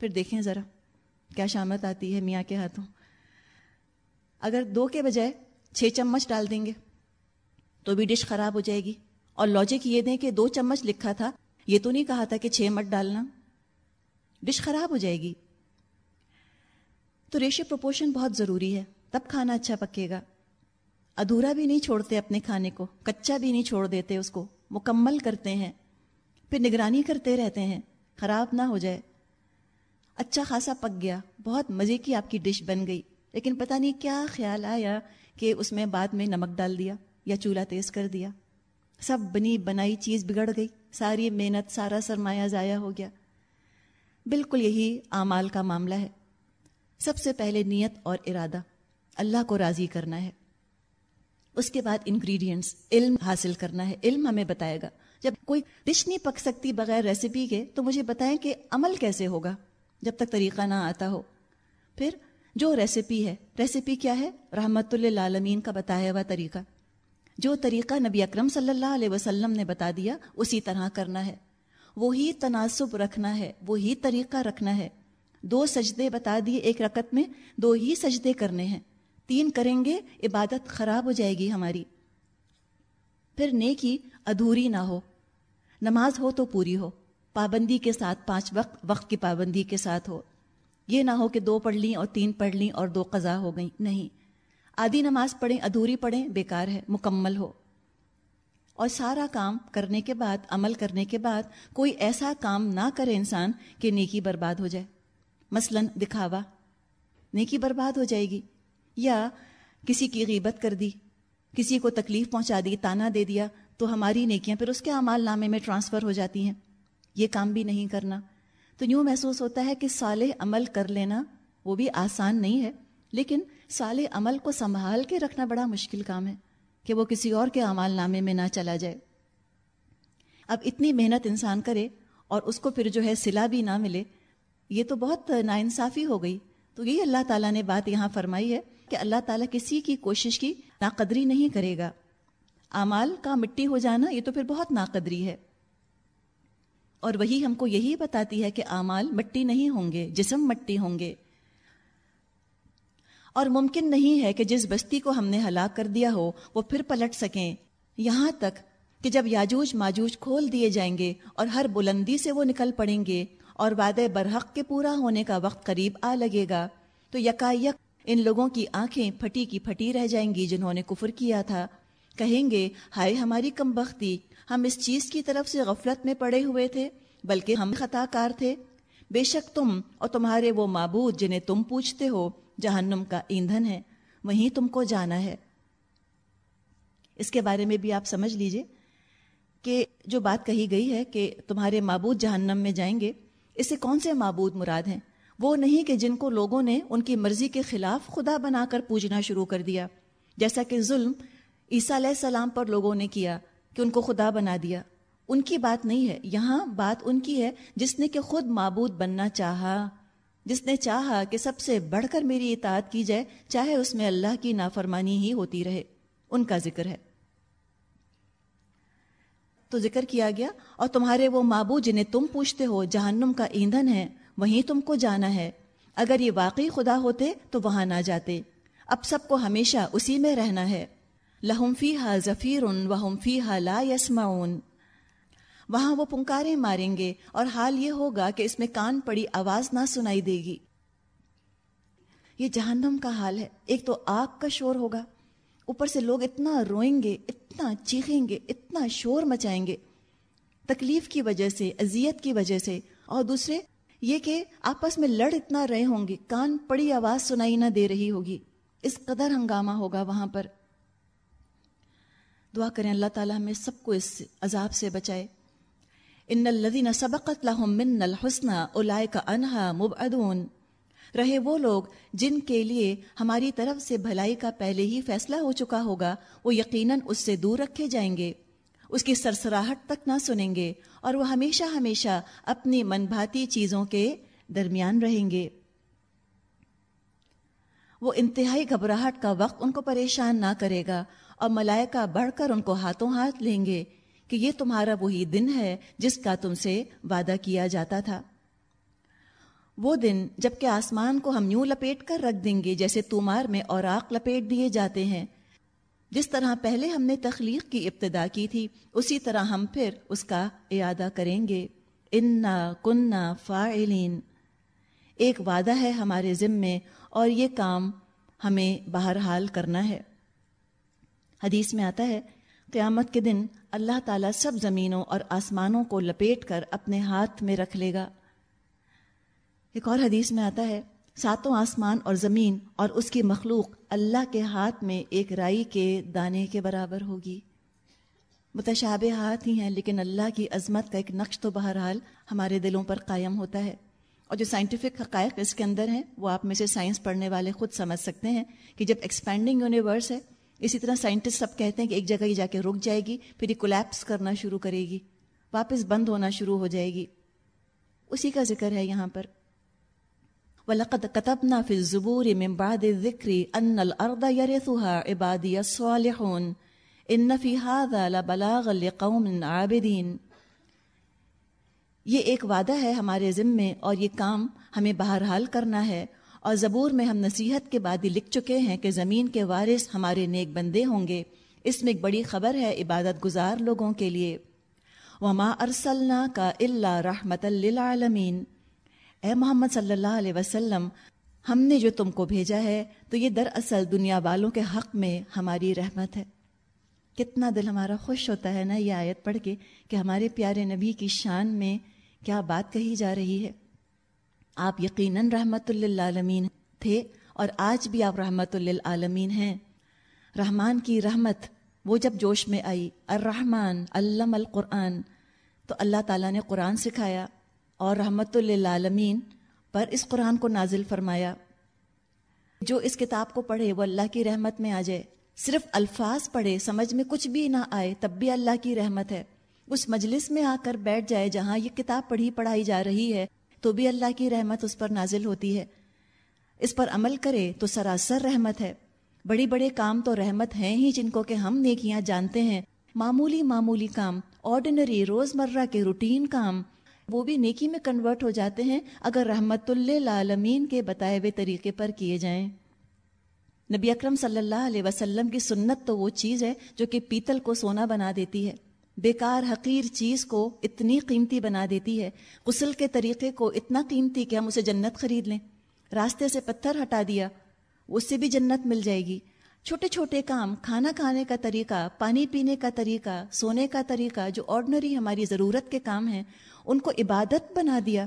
پھر دیکھیں ذرا کیا شامت آتی ہے میاں کے ہاتھوں۔ اگر دو کے بجائے چھ چمچ ڈال دیں گے۔ تو بھی ڈش خراب ہو جائے گی۔ اور لاجک یہ دیں کہ دو چمچ لکھا تھا، یہ تو نہیں کہا تھا کہ چھ مٹ ڈالنا۔ ڈش خراب ہو جائے گی۔ تو ریشو پروپورشن بہت ضروری ہے۔ تب کھانا اچھا پکے گا۔ ادھورا بھی نہیں چھوڑتے اپنے کھانے کو، کچا بھی نہیں چھوڑ دیتے اس کو۔ مکمل کرتے ہیں۔ پھر نگرانی کرتے رہتے ہیں۔ خراب نہ ہو جائے۔ اچھا خاصا پک گیا۔ بہت مزے کی آپ کی ڈش بن گئی۔ لیکن پتہ نہیں کیا خیال آیا کہ اس میں بعد میں نمک ڈال دیا۔ یا چولہا تیز کر دیا۔ سب بنی بنائی چیز بگڑ گئی۔ ساری محنت، سارا سرمایہ ضائع ہو گیا۔ بالکل یہی اعمال کا معاملہ ہے۔ سب سے پہلے نیت اور ارادہ۔ اللہ کو راضی کرنا ہے۔ اس کے بعد انگریڈینٹس علم حاصل کرنا ہے۔ علم ہمیں بتائے گا۔ جب کوئی ڈش نہیں پک سکتی بغیر ریسیپی کے، تو مجھے بتائیں کہ عمل کیسے ہوگا۔ جب تک طریقہ نہ آتا ہو۔ پھر جو ریسیپی ہے ریسیپی کیا ہے؟ رحمت اللہ عالمین کا بتایا ہوا طریقہ۔ جو طریقہ نبی اکرم صلی اللہ علیہ وسلم نے بتا دیا، اسی طرح کرنا ہے۔ وہی تناسب رکھنا ہے، وہی طریقہ رکھنا ہے۔ دو سجدے بتا دیے ایک رکت میں، دو ہی سجدے کرنے ہیں۔ تین کریں گے، عبادت خراب ہو جائے گی ہماری۔ پھر نیکی ادھوری نہ ہو۔ نماز ہو تو پوری ہو۔ پابندی کے ساتھ پانچ وقت وقت کی پابندی کے ساتھ ہو۔ یہ نہ ہو کہ دو پڑھ لیں اور تین پڑھ لیں اور دو قضا ہو گئیں۔ نہیں۔ آدھی نماز پڑھیں، ادھوری پڑھیں، بیکار ہے، مکمل ہو۔ اور سارا کام کرنے کے بعد، عمل کرنے کے بعد کوئی ایسا کام نہ کرے انسان کہ نیکی برباد ہو جائے۔ مثلا دکھاوا، نیکی برباد ہو جائے گی۔ یا کسی کی غیبت کر دی، کسی کو تکلیف پہنچا دی، تانا دے دیا، تو ہماری نیکیاں پھر اس کے اعمال نامے میں ٹرانسفر ہو جاتی ہیں۔ یہ کام بھی نہیں کرنا۔ تو یوں محسوس ہوتا ہے کہ صالح عمل کر لینا وہ بھی آسان نہیں ہے۔ لیکن صالح عمل کو سنبھال کے رکھنا بڑا مشکل کام ہے کہ وہ کسی اور کے اعمال نامے میں نہ چلا جائے۔ اب اتنی محنت انسان کرے اور اس کو پھر جو ہے سلا بھی نہ ملے، یہ تو بہت ناانصافی ہو گئی۔ تو یہی اللہ تعالیٰ نے بات یہاں فرمائی ہے کہ اللہ تعالیٰ کسی کی کوشش کی ناقدری نہیں کرے گا۔ اعمال کا مٹی ہو جانا یہ تو پھر بہت ناقدری ہے۔ اور وہی ہم کو یہی بتاتی ہے کہ اعمال مٹی نہیں ہوں گے، جسم مٹی ہوں گے۔ اور ممکن نہیں ہے کہ جس بستی کو ہم نے ہلاک کر دیا ہو، وہ پھر پلٹ سکیں۔ یہاں تک کہ جب یاجوج ماجوج کھول دیے جائیں گے اور ہر بلندی سے وہ نکل پڑیں گے اور وعدے برحق کے پورا ہونے کا وقت قریب آ لگے گا، تو یکا یک ان لوگوں کی آنکھیں پھٹی کی پھٹی رہ جائیں گی جنہوں نے کفر کیا تھا۔ کہیں گے، ہائے ہماری کم بختی، ہم اس چیز کی طرف سے غفلت میں پڑے ہوئے تھے، بلکہ ہم خطا کار تھے۔ بے شک تم اور تمہارے وہ معبود جنہیں تم پوچھتے ہو جہنم کا ایندھن ہے، وہیں تم کو جانا ہے۔ اس کے بارے میں بھی آپ سمجھ لیجیے کہ جو بات کہی گئی ہے کہ تمہارے معبود جہنم میں جائیں گے، اس سے کون سے معبود مراد ہیں؟ وہ نہیں کہ جن کو لوگوں نے ان کی مرضی کے خلاف خدا بنا کر پوجنا شروع کر دیا، جیسا کہ ظلم عیسیٰ علیہ السلام پر لوگوں نے کیا کہ ان کو خدا بنا دیا۔ ان کی بات نہیں ہے، یہاں بات ان کی ہے جس نے کہ خود معبود بننا چاہا۔ جس نے چاہا کہ سب سے بڑھ کر میری اطاعت کی جائے، چاہے اس میں اللہ کی نافرمانی ہی ہوتی رہے۔ ان کا ذکر ہے۔ تو ذکر کیا گیا، اور تمہارے وہ معبود جنہیں تم پوچھتے ہو، جہنم کا ایندھن ہے، وہیں تم کو جانا ہے۔ اگر یہ واقعی خدا ہوتے، تو وہاں نہ جاتے۔ اب سب کو ہمیشہ اسی میں رہنا ہے۔ لہم فی ہا ظفیر ان فی ہا لا یسمعون۔ وہاں وہ پنکارے ماریں گے اور حال یہ ہوگا کہ اس میں کان پڑی آواز نہ سنائی دے گی۔ یہ جہنم کا حال ہے۔ ایک تو آگ کا شور ہوگا۔ اوپر سے لوگ اتنا روئیں گے، اتنا چیخیں گے، اتنا شور مچائیں گے۔ تکلیف کی وجہ سے، اذیت کی وجہ سے۔ اور دوسرے، یہ کہ آپس میں لڑ اتنا رہے ہوں گے۔ کان پڑی آواز سنائی نہ دے رہی ہوگی۔ اس قدر ہنگامہ ہوگا وہاں پر۔ دعا کریں اللہ تعالیٰ ہمیں سب کو اس عذاب سے بچائے۔ ان الدین سبقت لہم من الحسن اولائے کا انہا مبعدون۔ رہے وہ لوگ جن کے لیے ہماری طرف سے بھلائی کا پہلے ہی فیصلہ ہو چکا ہوگا، وہ یقیناً اس سے دور رکھے جائیں گے۔ اس کی سرسراہٹ تک نہ سنیں گے اور وہ ہمیشہ ہمیشہ اپنی من بھاتی چیزوں کے درمیان رہیں گے۔ وہ انتہائی گھبراہٹ کا وقت ان کو پریشان نہ کرے گا اور ملائکہ بڑھ کر ان کو ہاتھوں ہاتھ لیں گے۔ کہ یہ تمہارا وہی دن ہے جس کا تم سے وعدہ کیا جاتا تھا۔ وہ دن جبکہ آسمان کو ہم یوں لپیٹ کر رکھ دیں گے جیسے تمار میں اور لپیٹ دیے جاتے ہیں۔ جس طرح پہلے ہم نے تخلیق کی ابتدا کی تھی، اسی طرح ہم پھر اس کا اعادہ کریں گے۔ انا کننا فاعلین۔ ایک وعدہ ہے ہمارے ذمے اور یہ کام ہمیں بہرحال کرنا ہے۔ حدیث میں آتا ہے، قیامت کے دن اللہ تعالیٰ سب زمینوں اور آسمانوں کو لپیٹ کر اپنے ہاتھ میں رکھ لے گا۔ ایک اور حدیث میں آتا ہے، ساتوں آسمان اور زمین اور اس کی مخلوق اللہ کے ہاتھ میں ایک رائی کے دانے کے برابر ہوگی۔ متشابہ ہاتھ ہی ہیں، لیکن اللہ کی عظمت کا ایک نقش تو بہرحال ہمارے دلوں پر قائم ہوتا ہے۔ اور جو سائنٹیفک حقائق اس کے اندر ہیں، وہ آپ میں سے سائنس پڑھنے والے خود سمجھ سکتے ہیں کہ جب ایکسپینڈنگ یونیورس ہے اسی طرح سائنٹسٹ سب کہتے ہیں کہ ایک جگہ ہی جا کے رک جائے گی، پھر یہ کولیپس کرنا شروع کرے گی، واپس بند ہونا شروع ہو جائے گی۔ اسی کا ذکر ہے یہاں پر۔ وَلَقَدْ كَتَبْنَا فِي الزُّبُورِ مِن بَعْدِ الذِّكْرِ أَنَّ الْأَرْضَ يَرِثُهَا عِبَادِيَ الصَّالِحُونَ۔ إِنَّ فِي هَذَا لَبَلَاغًا لِقَوْمٍ عَابِدِينَ۔ یہ ایک وعدہ ہے ہمارے ذمے اور یہ کام ہمیں بہرحال کرنا ہے۔ اور زبور میں ہم نصیحت کے بعد ہی لکھ چکے ہیں کہ زمین کے وارث ہمارے نیک بندے ہوں گے۔ اس میں ایک بڑی خبر ہے عبادت گزار لوگوں کے لیے۔ وما ارسلنا کا اللہ رحمت للعالمین اے محمد صلی اللہ علیہ وسلم، ہم نے جو تم کو بھیجا ہے، تو یہ دراصل دنیا والوں کے حق میں ہماری رحمت ہے۔ کتنا دل ہمارا خوش ہوتا ہے نا یہ آیت پڑھ کے کہ ہمارے پیارے نبی کی شان میں کیا بات کہی جا رہی ہے۔ آپ یقیناً رحمت للعالمین تھے اور آج بھی آپ رحمت للعالمین ہیں۔ رحمان کی رحمت، وہ جب جوش میں آئی، الرحمن، علم القرآن، تو اللہ تعالیٰ نے قرآن سکھایا اور رحمت للعالمین پر اس قرآن کو نازل فرمایا۔ جو اس کتاب کو پڑھے، وہ اللہ کی رحمت میں آ جائے۔ صرف الفاظ پڑھے، سمجھ میں کچھ بھی نہ آئے، تب بھی اللہ کی رحمت ہے۔ اس مجلس میں آ کر بیٹھ جائے، جہاں یہ کتاب پڑھی پڑھائی جا رہی ہے۔ تو بھی اللہ کی رحمت اس پر نازل ہوتی ہے۔ اس پر عمل کرے تو سراسر رحمت ہے۔ بڑی بڑے کام تو رحمت ہیں ہی جن کو کہ ہم نیکیاں جانتے ہیں۔ معمولی معمولی کام آرڈینری روز مرہ کے روٹین کام، وہ بھی نیکی میں کنورٹ ہو جاتے ہیں اگر رحمت اللہ کے بتائے ہوئے طریقے پر کیے جائیں۔ نبی اکرم صلی اللہ علیہ وسلم کی سنت تو وہ چیز ہے جو کہ پیتل کو سونا بنا دیتی ہے۔ بیکار حقیر چیز کو اتنی قیمتی بنا دیتی ہے، غسل کے طریقے کو اتنا قیمتی کہ ہم اسے جنت خرید لیں۔ راستے سے پتھر ہٹا دیا اس سے بھی جنت مل جائے گی۔ چھوٹے چھوٹے کام، کھانا کھانے کا طریقہ، پانی پینے کا طریقہ، سونے کا طریقہ، جو آرڈنری ہماری ضرورت کے کام ہیں، ان کو عبادت بنا دیا۔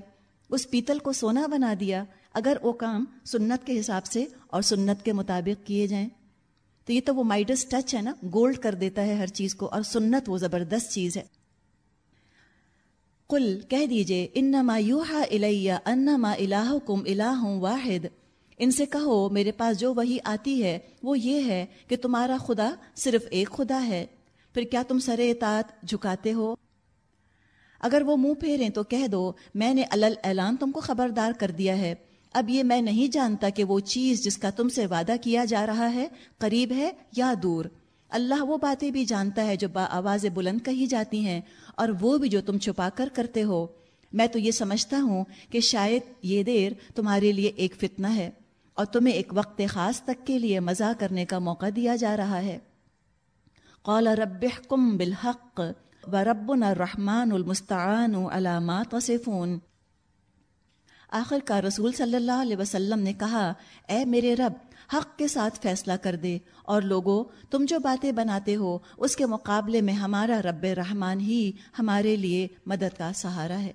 اس پیتل کو سونا بنا دیا۔ اگر وہ کام سنت کے حساب سے اور سنت کے مطابق کیے جائیں۔ تو یہ تو وہ مائڈس ٹچ ہے نا گولڈ کر دیتا ہے ہر چیز کو اور سنت وہ زبردست چیز ہے۔ کل کہہ دیجیے، انما یوحا الیہ انما الہکم الہ واحد۔ ان سے کہو، میرے پاس جو وہی آتی ہے، وہ یہ ہے کہ تمہارا خدا صرف ایک خدا ہے۔ پھر کیا تم سر اطاعت جھکاتے ہو؟ اگر وہ منہ پھیریں تو کہہ دو، میں نے الل اعلان تم کو خبردار کر دیا ہے۔ اب یہ میں نہیں جانتا کہ وہ چیز جس کا تم سے وعدہ کیا جا رہا ہے قریب ہے یا دور۔ اللہ وہ باتیں بھی جانتا ہے جو با آواز بلند کہی جاتی ہیں اور وہ بھی جو تم چھپا کر کرتے ہو۔ میں تو یہ سمجھتا ہوں کہ شاید یہ دیر تمہارے لیے ایک فتنہ ہے اور تمہیں ایک وقت خاص تک کے لیے مزہ کرنے کا موقع دیا جا رہا ہے۔ قال رب کم بالحق و رب الرحمن المستعان علامات وصفون آخر کا رسول صلی اللہ علیہ وسلم نے کہا، اے میرے رب، حق کے ساتھ فیصلہ کر دے، اور لوگوں تم جو باتیں بناتے ہو، اس کے مقابلے میں ہمارا رب رحمان ہی ہمارے لیے مدد کا سہارا ہے۔